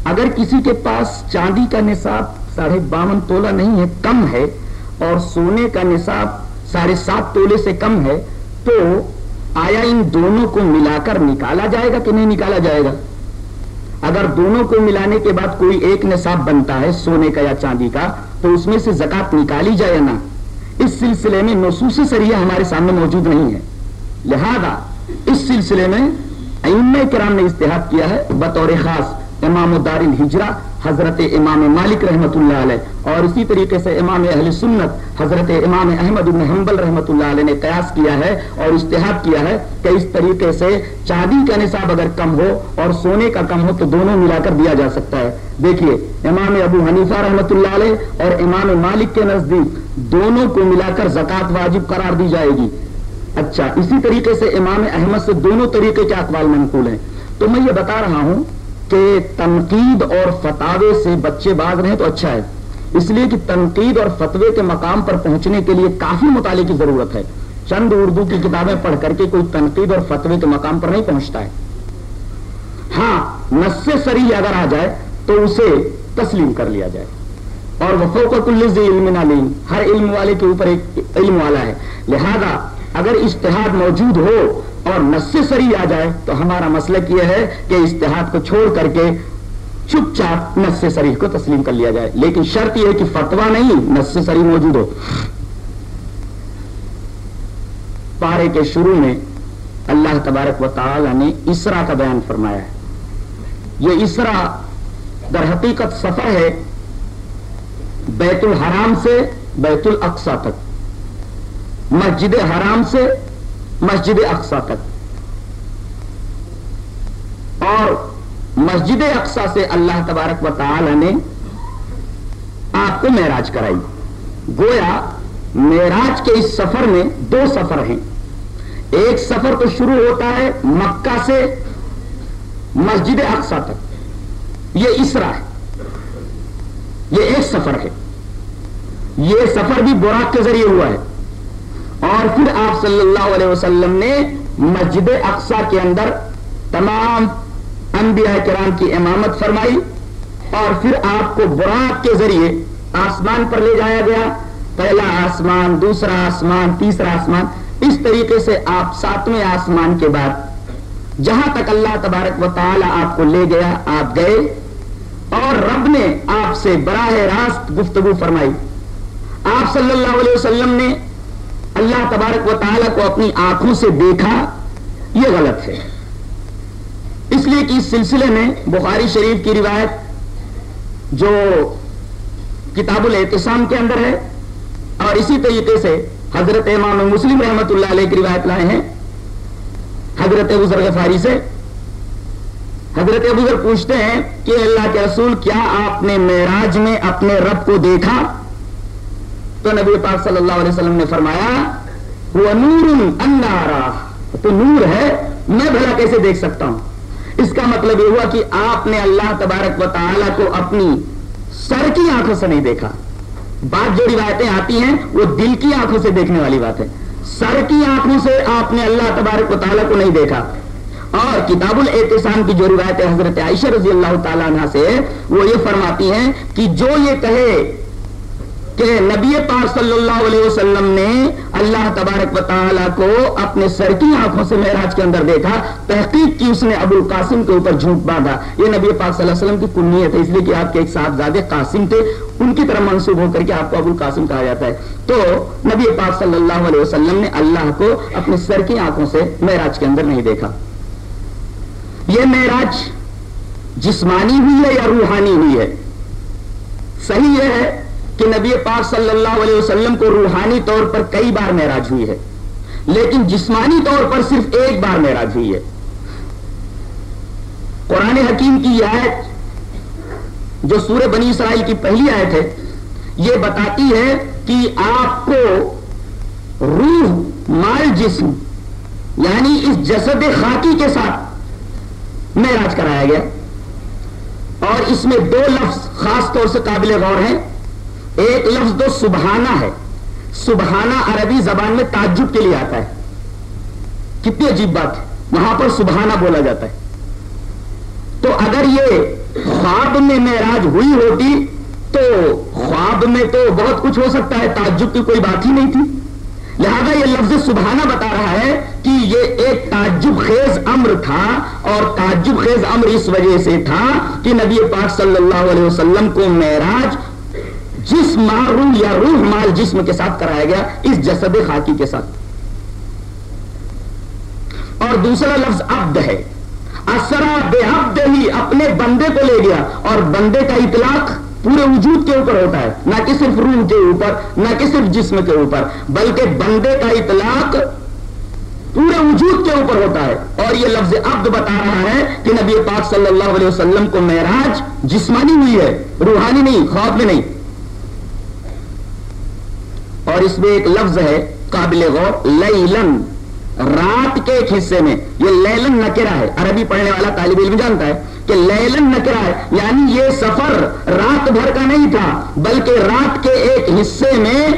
اگر کسی کے پاس چاندی کا نصاب ساڑھے باون تولا نہیں ہے، کم ہے، اور سونے کا نصاب ساڑھے سات تولے سے کم ہے، تو آیا ان دونوں کو ملا کر نکالا جائے گا کہ نہیں نکالا جائے گا؟ اگر دونوں کو ملانے کے بعد کوئی ایک نصاب بنتا ہے سونے کا یا چاندی کا، تو اس میں سے زکات نکالی جائے نہ؟ اس سلسلے میں نصوص سریہ ہمارے سامنے موجود نہیں ہے۔ لہذا اس سلسلے میں کرام نے استحاد کیا ہے بطور خاص۔ امام دار الحجرا حضرت امام مالک رحمت اللہ علیہ۔ اور اسی طریقے سے امام اہل سنت، حضرت امام احمد بن حنبل رحمت اللہ علیہ نے قیاس کیا ہے اور اشتہاد کیا ہے کہ اس طریقے سے چاندی کا نصاب اگر کم ہو اور سونے کا کم ہو تو دونوں ملا کر دیا جا سکتا ہے۔ دیکھیے، امام ابو حنیفہ رحمت اللہ علیہ اور امام مالک کے نزدیک دونوں کو ملا کر زکات واجب قرار دی جائے گی۔ اچھا اسی طریقے سے امام احمد سے دونوں طریقے کے اقوال منقول ہیں۔ تو میں یہ بتا رہا ہوں کہ تنقید اور فتوے سے بچے باز رہے تو اچھا ہے۔ اس لیے کہ تنقید اور فتوے کے مقام پر پہنچنے کے لیے کافی مطالعے کی ضرورت ہے۔ چند اردو کی کتابیں پڑھ کر کے کوئی تنقید اور فتوے کے مقام پر نہیں پہنچتا ہے۔ ہاں نس سری اگر آ جائے تو اسے تسلیم کر لیا جائے۔ اور وفوق علم نالیم ہر علم والے کے اوپر ایک علم والا ہے۔ لہذا اگر اشتہاد موجود ہو اور نس سری آ جائے، تو ہمارا مسلک یہ ہے کہ اشتہاد کو چھوڑ کر کے چپ چاپ نس سری کو تسلیم کر لیا جائے۔ لیکن شرط یہ ہے کہ فتوا نہیں نس سری موجود ہو۔ پارے کے شروع میں اللہ تبارک و تعالی نے اسرا کا بیان فرمایا ہے۔ یہ اسرا در حقیقت سفر ہے بیت الحرام سے بیت الاقصا تک۔ مسجد حرام سے مسجد اقسا تک۔ اور مسجد اقسا سے اللہ تبارک و تعالی نے آپ کو معراج کرائی۔ گویا معراج کے اس سفر میں دو سفر ہیں۔ ایک سفر تو شروع ہوتا ہے مکہ سے مسجد اقسا تک۔ یہ اسرا ہے۔ یہ ایک سفر ہے۔ یہ سفر بھی براق کے ذریعے ہوا ہے۔ اور پھر آپ صلی اللہ علیہ وسلم نے مسجد اقسا کے اندر تمام انبیاء کرام کی امامت فرمائی اور پھر آپ کو براق کے ذریعے آسمان پر لے جایا گیا۔ پہلا آسمان، دوسرا آسمان، تیسرا آسمان۔ اس طریقے سے آپ ساتویں آسمان کے بعد جہاں تک اللہ تبارک و تعالی آپ کو لے گیا، آپ گئے اور رب نے آپ سے براہ راست گفتگو فرمائی۔ آپ صلی اللہ علیہ وسلم نے اللہ تبارک و تعالیٰ کو اپنی آنکھوں سے دیکھا، یہ غلط ہے۔ اس لیے کہ اس سلسلے میں بخاری شریف کی روایت جو کتاب الاعتصام کے اندر ہے، اور اسی طریقے سے حضرت امام مسلم رحمت اللہ علیہ کی روایت لائے ہیں۔ حضرت بزر غفاری سے۔ حضرت بزر پوچھتے ہیں کہ اللہ کے رسول، کیا آپ نے معراج میں اپنے رب کو دیکھا؟ تو نبی پاک صلی اللہ علیہ وسلم نے فرمایا، وہ نور تو نور ہے، میں بھلا کیسے دیکھ سکتا ہوں؟ اس کا مطلب یہ ہوا کہ آپ نے اللہ تبارک و تعالی کو اپنی سر کی آنکھوں سے نہیں دیکھا۔ بات جو روایتیں آتی ہیں، وہ دل کی آنکھوں سے دیکھنے والی بات ہے۔ سر کی آنکھوں سے آپ نے اللہ تبارک و تعالیٰ کو نہیں دیکھا۔ اور کتاب الاعتصام کی جو روایت حضرت عائشہ رضی اللہ تعالیٰ عنہ سے، وہ یہ فرماتی ہیں کہ جو یہ کہے کہ نبی پاک صلی اللہ علیہ وسلم نے اللہ تبارک و تعالیٰ کو اپنے سر کی آنکھوں سے معراج کے اندر دیکھا، تحقیق کی اس نے ابو القاسم کے اوپر جھوٹ باندھا۔ یہ نبی پاک صلی اللہ علیہ وسلم کی کنیت ہے، اس لیے کہ آپ کے ایک صاحبزادے قاسم تھے، ان کی طرح منسوخ ہو کر کے آپ کو ابو القاسم کہا جاتا ہے۔ تو نبی پاک صلی اللہ علیہ وسلم نے اللہ کو اپنے سر کی آنکھوں سے معراج کے اندر نہیں دیکھا۔ یہ معراج جسمانی ہوئی ہے یا روحانی ہوئی ہے؟ صحیح یہ ہے کہ نبی پاک صلی اللہ علیہ وسلم کو روحانی طور پر کئی بار معراج ہوئی ہے، لیکن جسمانی طور پر صرف ایک بار معراج ہوئی ہے۔ قرآن حکیم کی یہ آیت، جو سورہ بنی اسرائیل کی پہلی آیت ہے، یہ بتاتی ہے کہ آپ کو روح، مال جسم یعنی اس جسد خاکی کے ساتھ معراج کرایا گیا۔ اور اس میں دو لفظ خاص طور سے قابل غور ہیں۔ ایک لفظ تو سبحانہ ہے۔ سبحانہ عربی زبان میں تعجب کے لیے آتا ہے۔ کتنی عجیب بات ہے۔ وہاں پر سبحانہ بولا جاتا ہے۔ تو اگر یہ خواب میں معراج ہوئی ہوتی تو خواب میں تو بہت کچھ ہو سکتا ہے، تعجب کی کوئی بات ہی نہیں تھی۔ لہذا یہ لفظ سبحانہ بتا رہا ہے کہ یہ ایک تعجب خیز امر تھا اور تعجب خیز امر اس وجہ سے تھا کہ نبی پاک صلی اللہ علیہ وسلم کو معراج جس روح یا روح مال جسم کے ساتھ کرایا گیا، اس جسد خاکی کے ساتھ۔ اور دوسرا لفظ عبد ہے۔ اسرا بے عبد ہی اپنے بندے کو لے گیا اور بندے کا اطلاق پورے وجود کے اوپر ہوتا ہے۔ نہ کہ صرف روح کے اوپر، نہ کہ صرف جسم کے اوپر، بلکہ بندے کا اطلاق پورے وجود کے اوپر ہوتا ہے۔ اور یہ لفظ عبد بتا رہا ہے کہ نبی پاک صلی اللہ علیہ وسلم کو معراج جسمانی ہوئی ہے، روحانی نہیں، خواب میں نہیں۔ اور اس میں ایک لفظ ہے قابل غور، لیلن۔ رات کے ایک حصے میں، یہ لیلن نکرا ہے۔ عربی پڑھنے والا طالب علم جانتا ہے کہ لیلن نکرا ہے یعنی یہ سفر رات بھر کا نہیں تھا، بلکہ رات کے ایک حصے میں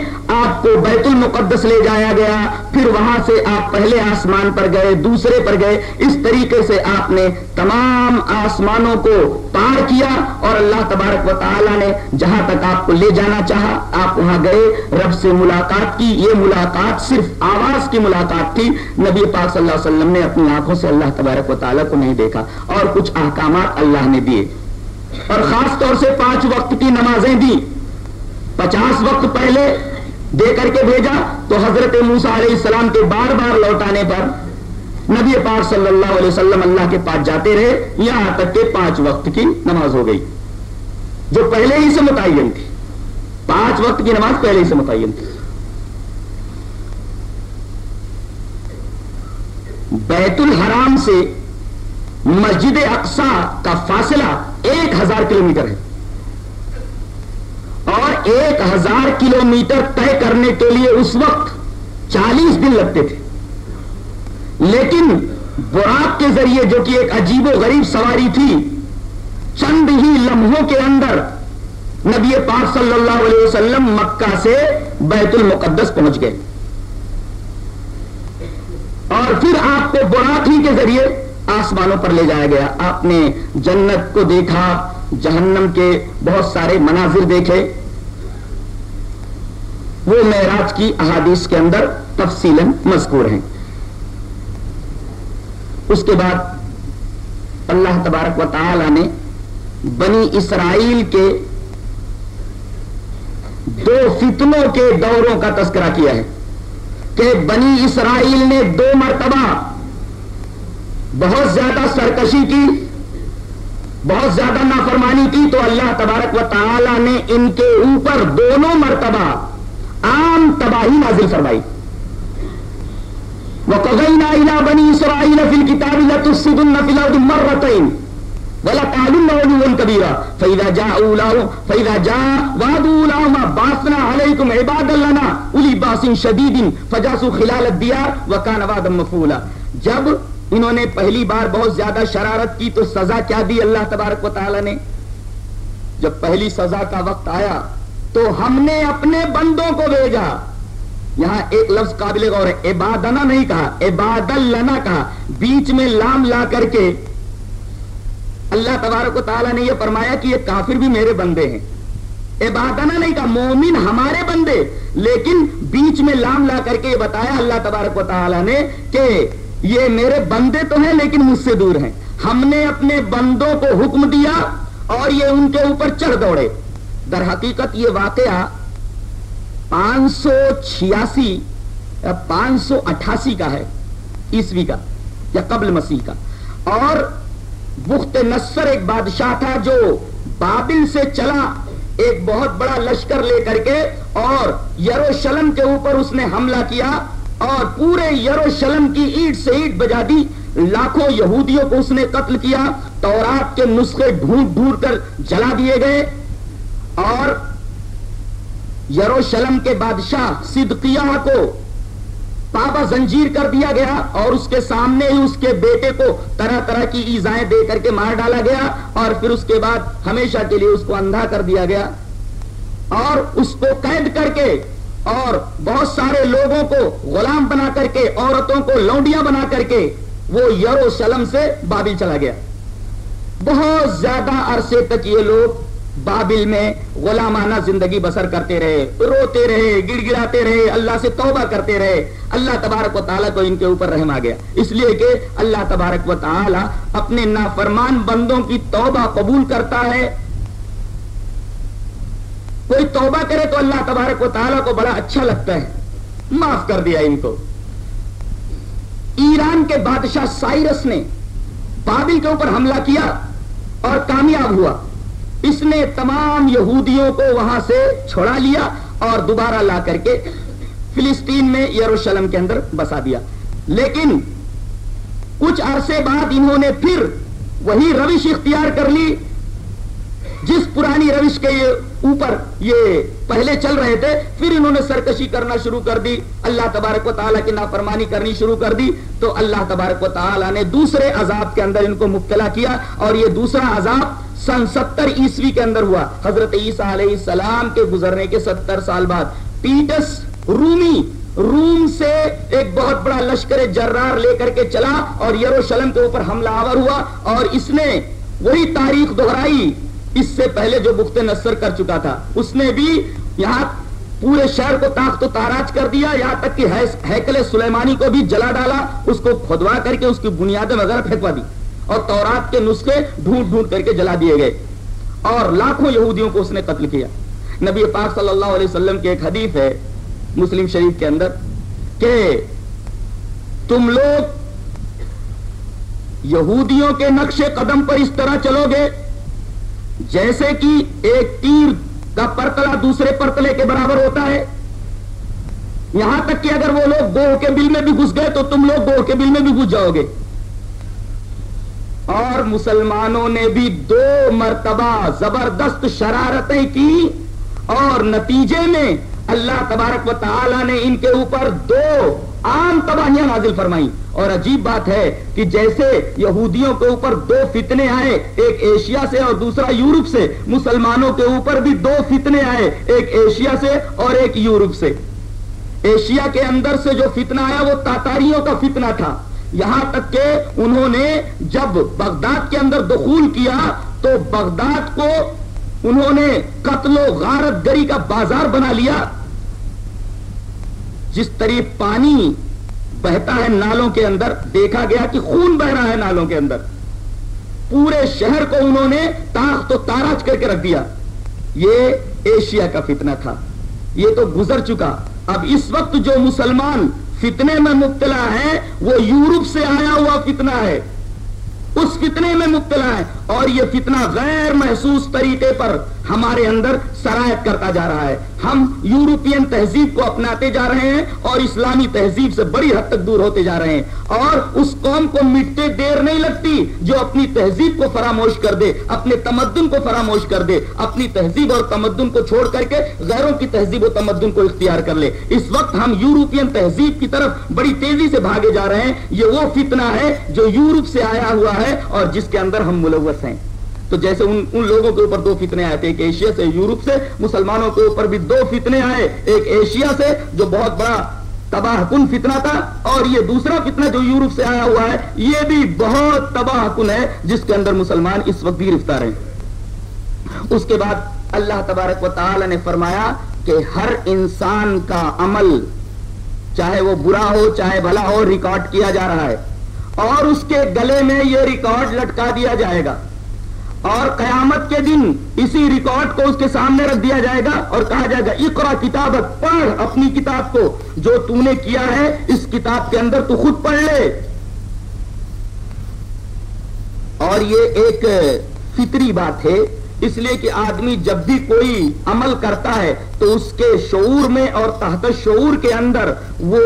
آپ کو بیت المقدس لے جایا گیا، پھر وہاں سے آپ پہلے آسمان پر گئے، دوسرے پر گئے۔ اس طریقے سے آپ نے تمام آسمانوں کو پار کیا اور اللہ تبارک و تعالی نے جہاں تک آپ کو لے جانا چاہا، آپ وہاں گئے، رب سے ملاقات کی۔ یہ ملاقات صرف آواز کی ملاقات تھی۔ نبی پاک صلی اللہ علیہ وسلم نے اپنی آنکھوں سے اللہ تبارک و تعالیٰ کو نہیں دیکھا اور کچھ احکامات اللہ نے دیے۔ اور خاص طور سے پانچ وقت کی نمازیں دی پچاس وقت پہلے دے کر کے بھیجا تو حضرت موسا علیہ السلام کے بار بار لوٹانے پر نبی پاک صلی اللہ علیہ وسلم اللہ کے پاس جاتے رہے، یہاں تک کہ پانچ وقت کی نماز ہو گئی، جو پہلے ہی سے متعین تھی۔ پانچ وقت کی نماز پہلے ہی سے متعین تھی۔ بیت الحرام سے مسجد اقسا کا فاصلہ ایک ہزار کلومیٹر ہے۔ اور ایک ہزار کلو میٹر طے کرنے کے لیے اس وقت چالیس دن لگتے تھے۔ لیکن براق کے ذریعے جو کہ ایک عجیب و غریب سواری تھی، چند ہی لمحوں کے اندر نبی پاک صلی اللہ علیہ وسلم مکہ سے بیت المقدس پہنچ گئے۔ اور پھر آپ کو براق ہی کے ذریعے آسمانوں پر لے جایا گیا۔ آپ نے جنت کو دیکھا، جہنم کے بہت سارے مناظر دیکھے۔ وہ معراج کی احادیث کے اندر تفصیل مذکور ہیں۔ اس کے بعد اللہ تبارک و تعالی نے بنی اسرائیل کے دو فتنوں کے دوروں کا تذکرہ کیا ہے کہ بنی اسرائیل نے دو مرتبہ بہت زیادہ سرکشی کی، بہت زیادہ نافرمانی کی، تو اللہ تبارک و تعالی نے ان کے اوپر دونوں مرتبہ تباہی نازل فرمائی۔ وَقَغَيْنَا إِلَى بَنِي إِسْرَائِيلَ فِي الْكِتَابِ لَتُفْسِدُنَّ فِي الْأَرْضِ مَرَّتَيْنِ وَلَتَعْلُنَّ عُلُوًّا كَبِيرًا فَإِذَا جَاءَ أُولَاهُمْ فَإِذَا جَاءَ وَعْدُ أُولَاهُمْ بَعَثْنَا عَلَيْكُمْ عِبَادًا لَنَا أُولِي بَأْسٍ شَدِيدٍ فَجَاسُوا خِلَالَ الدِّيَارِ وَكَانَ وَعْدًا مَفْعُولًا۔ جب انہوں نے پہلی بار بہت زیادہ شرارت کی تو سزا کیا دی اللہ تبارک و تعالی نے۔ جب پہلی سزا کا وقت آیا تو ہم نے اپنے بندوں کو بھیجا۔ یہاں ایک لفظ قابل غور ہے۔ عبادنا نہیں کہا عباد لنا کہا۔ بیچ میں لام لا کر کے اللہ تبارک و تعالیٰ نے یہ فرمایا کہ یہ کافر بھی میرے بندے ہیں۔ عبادنا نہیں کہا، مومن ہمارے بندے۔ لیکن بیچ میں لام لا کر کے یہ بتایا اللہ تبارک و تعالیٰ نے کہ یہ میرے بندے تو ہیں لیکن مجھ سے دور ہیں۔ ہم نے اپنے بندوں کو حکم دیا اور یہ ان کے اوپر چڑھ دوڑے۔ در حقیقت یہ واقعہ پانچ سو چھیاسی پانچ سو اٹھاسی کا ہے، عیسوی کا، یا قبل مسیح کا۔ اور بخت نصر ایک بادشاہ تھا جو بابل سے چلا ایک بہت بڑا لشکر لے کر کے اور یروشلم کے اوپر اس نے حملہ کیا اور پورے یروشلم کی اینٹ سے اینٹ بجا دی۔ لاکھوں یہودیوں کو اس نے قتل کیا، تورات کے نسخے ڈھونڈ ڈھونڈ کر جلا دیے گئے۔ اور یروشلم کے بادشاہ صدقیہ کو پابا زنجیر کر دیا گیا اور اس کے سامنے ہی اس کے بیٹے کو طرح طرح کی ایزائیں دے کر کے مار ڈالا گیا اور پھر اس کے بعد ہمیشہ کے لیے اس کو اندھا کر دیا گیا اور اس کو قید کر کے اور بہت سارے لوگوں کو غلام بنا کر کے عورتوں کو لونڈیاں بنا کر کے وہ یروشلم سے بابل چلا گیا۔ بہت زیادہ عرصے تک یہ لوگ بابل میں غلامانہ زندگی بسر کرتے رہے، روتے رہے گڑ گڑاتے رہے، اللہ سے توبہ کرتے رہے۔ اللہ تبارک و تعالیٰ کو ان کے اوپر رحم آ گیا۔ اس لیے کہ اللہ تبارک و تعالیٰ اپنے نافرمان بندوں کی توبہ قبول کرتا ہے۔ کوئی توبہ کرے تو اللہ تبارک و تعالیٰ کو بڑا اچھا لگتا ہے۔ معاف کر دیا ان کو۔ ایران کے بادشاہ سائرس نے بابل کے اوپر حملہ کیا اور کامیاب ہوا۔ اس نے تمام یہودیوں کو وہاں سے چھوڑا لیا اور دوبارہ لا کر کے فلسطین میں یروشلم کے اندر بسا دیا۔ لیکن کچھ عرصے بعد انہوں نے پھر وہی روش اختیار کر لی۔ جس پرانی روش کے یہ اوپر یہ پہلے چل رہے تھے، پھر انہوں نے سرکشی کرنا شروع کر دی، اللہ تبارک و تعالیٰ کی نافرمانی کرنی شروع کر دی، تو اللہ تبارک و تعالیٰ نے دوسرے عذاب کے اندر ان کو مبتلا کیا اور یہ دوسرا عذاب سن ستر عیسوی کے اندر ہوا۔ حضرت عیسیٰ علیہ السلام کے گزرنے کے ستر سال بعد، پیٹس رومی، روم سے ایک بہت بڑا لشکر جرار لے کر کے چلا اور یروشلم کے اوپر حملہ آور ہوا اور اس نے وہی تاریخ دہرائی۔ اس سے پہلے جو بخت نصر کر چکا تھا، اس نے بھی یہاں پورے شہر کو تاخت و تاراج کر دیا، یہاں تک کہ ہیکل سلیمانی کو بھی جلا ڈالا، اس کو کھدوا کر کے اس کی بنیادیں وغیرہ پھینکوا دی اور تورات کے نسخے ڈھونڈ ڈھونڈ کر کے جلا دیے گئے۔ اور لاکھوں یہودیوں کو اس نے قتل کیا۔ نبی پاک صلی اللہ علیہ وسلم کی ایک حدیث ہے مسلم شریف کے اندر کہ تم لوگ یہودیوں کے نقش قدم پر اس طرح چلو گے جیسے کہ ایک تیر کا پرتلا دوسرے پرتلے کے برابر ہوتا ہے، یہاں تک کہ اگر وہ لوگ گوہ کے بل میں بھی گھس گئے تو تم لوگ گوہ کے بل میں بھی گھس جاؤ گے۔ اور مسلمانوں نے بھی دو مرتبہ زبردست شرارتیں کی اور نتیجے میں اللہ تبارک و تعالی نے ان کے اوپر دو عام تباہیاں نازل فرمائی اور عجیب بات ہے کہ جیسے یہودیوں کے اوپر دو فتنے آئے، ایک ایشیا سے اور دوسرا یورپ سے، مسلمانوں کے اوپر بھی دو فتنے آئے، ایک ایشیا سے اور ایک یورپ سے۔ ایشیا کے اندر سے جو فتنہ آیا، وہ تاتاریوں کا فتنہ تھا۔ یہاں تک کہ انہوں نے جب بغداد کے اندر دخول کیا، تو بغداد کو انہوں نے قتل و غارت گری کا بازار بنا لیا، جس طریق پانی بہتا ہے نالوں کے اندر، دیکھا گیا کہ خون بہ رہا ہے نالوں کے اندر۔ پورے شہر کو انہوں نے تاخت و تاراج کر کے رکھ دیا۔ یہ ایشیا کا فتنہ تھا۔ یہ تو گزر چکا۔ اب اس وقت جو مسلمان فتنے میں مبتلا ہے وہ یورپ سے آیا ہوا فتنہ ہے۔ اس فتنے میں مبتلا ہے اور یہ فتنہ غیر محسوس طریقے پر ہمارے اندر سرایت کرتا جا رہا ہے۔ ہم یورپین تہذیب کو اپناتے جا رہے ہیں اور اسلامی تہذیب سے بڑی حد تک دور ہوتے جا رہے ہیں۔ اور اس قوم کو مٹتے دیر نہیں لگتی جو اپنی تہذیب کو فراموش کر دے، اپنے تمدن کو فراموش کر دے، اپنی تہذیب اور تمدن کو چھوڑ کر کے غیروں کی تہذیب و تمدن کو اختیار کر لے۔ اس وقت ہم یورپین تہذیب کی طرف بڑی تیزی سے بھاگے جا رہے ہیں۔ یہ وہ فتنہ ہے جو یورپ سے آیا ہوا ہے اور جس کے اندر ہم ملوث ہیں۔ تو جیسے ان ان لوگوں کے اوپر دو فتنے آئے تھے، ایک ایشیا سے یورپ سے، مسلمانوں کے اوپر بھی دو فتنے آئے، ایک ایشیا سے جو بہت بڑا تباہ کن فتنہ تھا، اور یہ دوسرا فتنہ جو یورپ سے آیا ہوا ہے، یہ بھی بہت تباہ کن ہے، جس کے اندر مسلمان اس وقت گرفتار ہیں۔ اس کے بعد اللہ تبارک و تعالی نے فرمایا کہ ہر انسان کا عمل، چاہے وہ برا ہو، چاہے بھلا ہو، ریکارڈ کیا جا رہا ہے، اور اس کے گلے میں یہ ریکارڈ لٹکا دیا جائے گا۔ اور قیامت کے دن اسی ریکارڈ کو اس کے سامنے رکھ دیا جائے گا اور کہا جائے گا، اقرا کتابت پڑھ اپنی کتاب کو، جو تو نے کیا ہے، اس کتاب کے اندر تو خود پڑھ لے۔ اور یہ ایک فطری بات ہے اس لیے کہ آدمی جب بھی کوئی عمل کرتا ہے تو اس کے شعور میں اور تحت شعور کے اندر وہ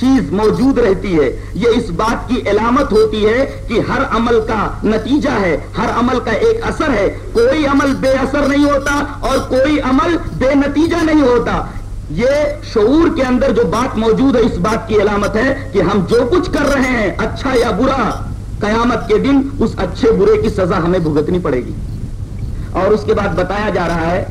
چیز موجود رہتی ہے۔ یہ اس بات کی علامت ہوتی ہے کہ ہر عمل کا نتیجہ ہے، ہر عمل کا ایک اثر ہے۔ کوئی عمل بے اثر نہیں ہوتا اور کوئی عمل بے نتیجہ نہیں ہوتا۔ یہ شعور کے اندر جو بات موجود ہے، اس بات کی علامت ہے کہ ہم جو کچھ کر رہے ہیں اچھا یا برا، قیامت کے دن اس اچھے برے کی سزا ہمیں بھگتنی پڑے گی۔ اور اس کے بعد بتایا جا رہا ہے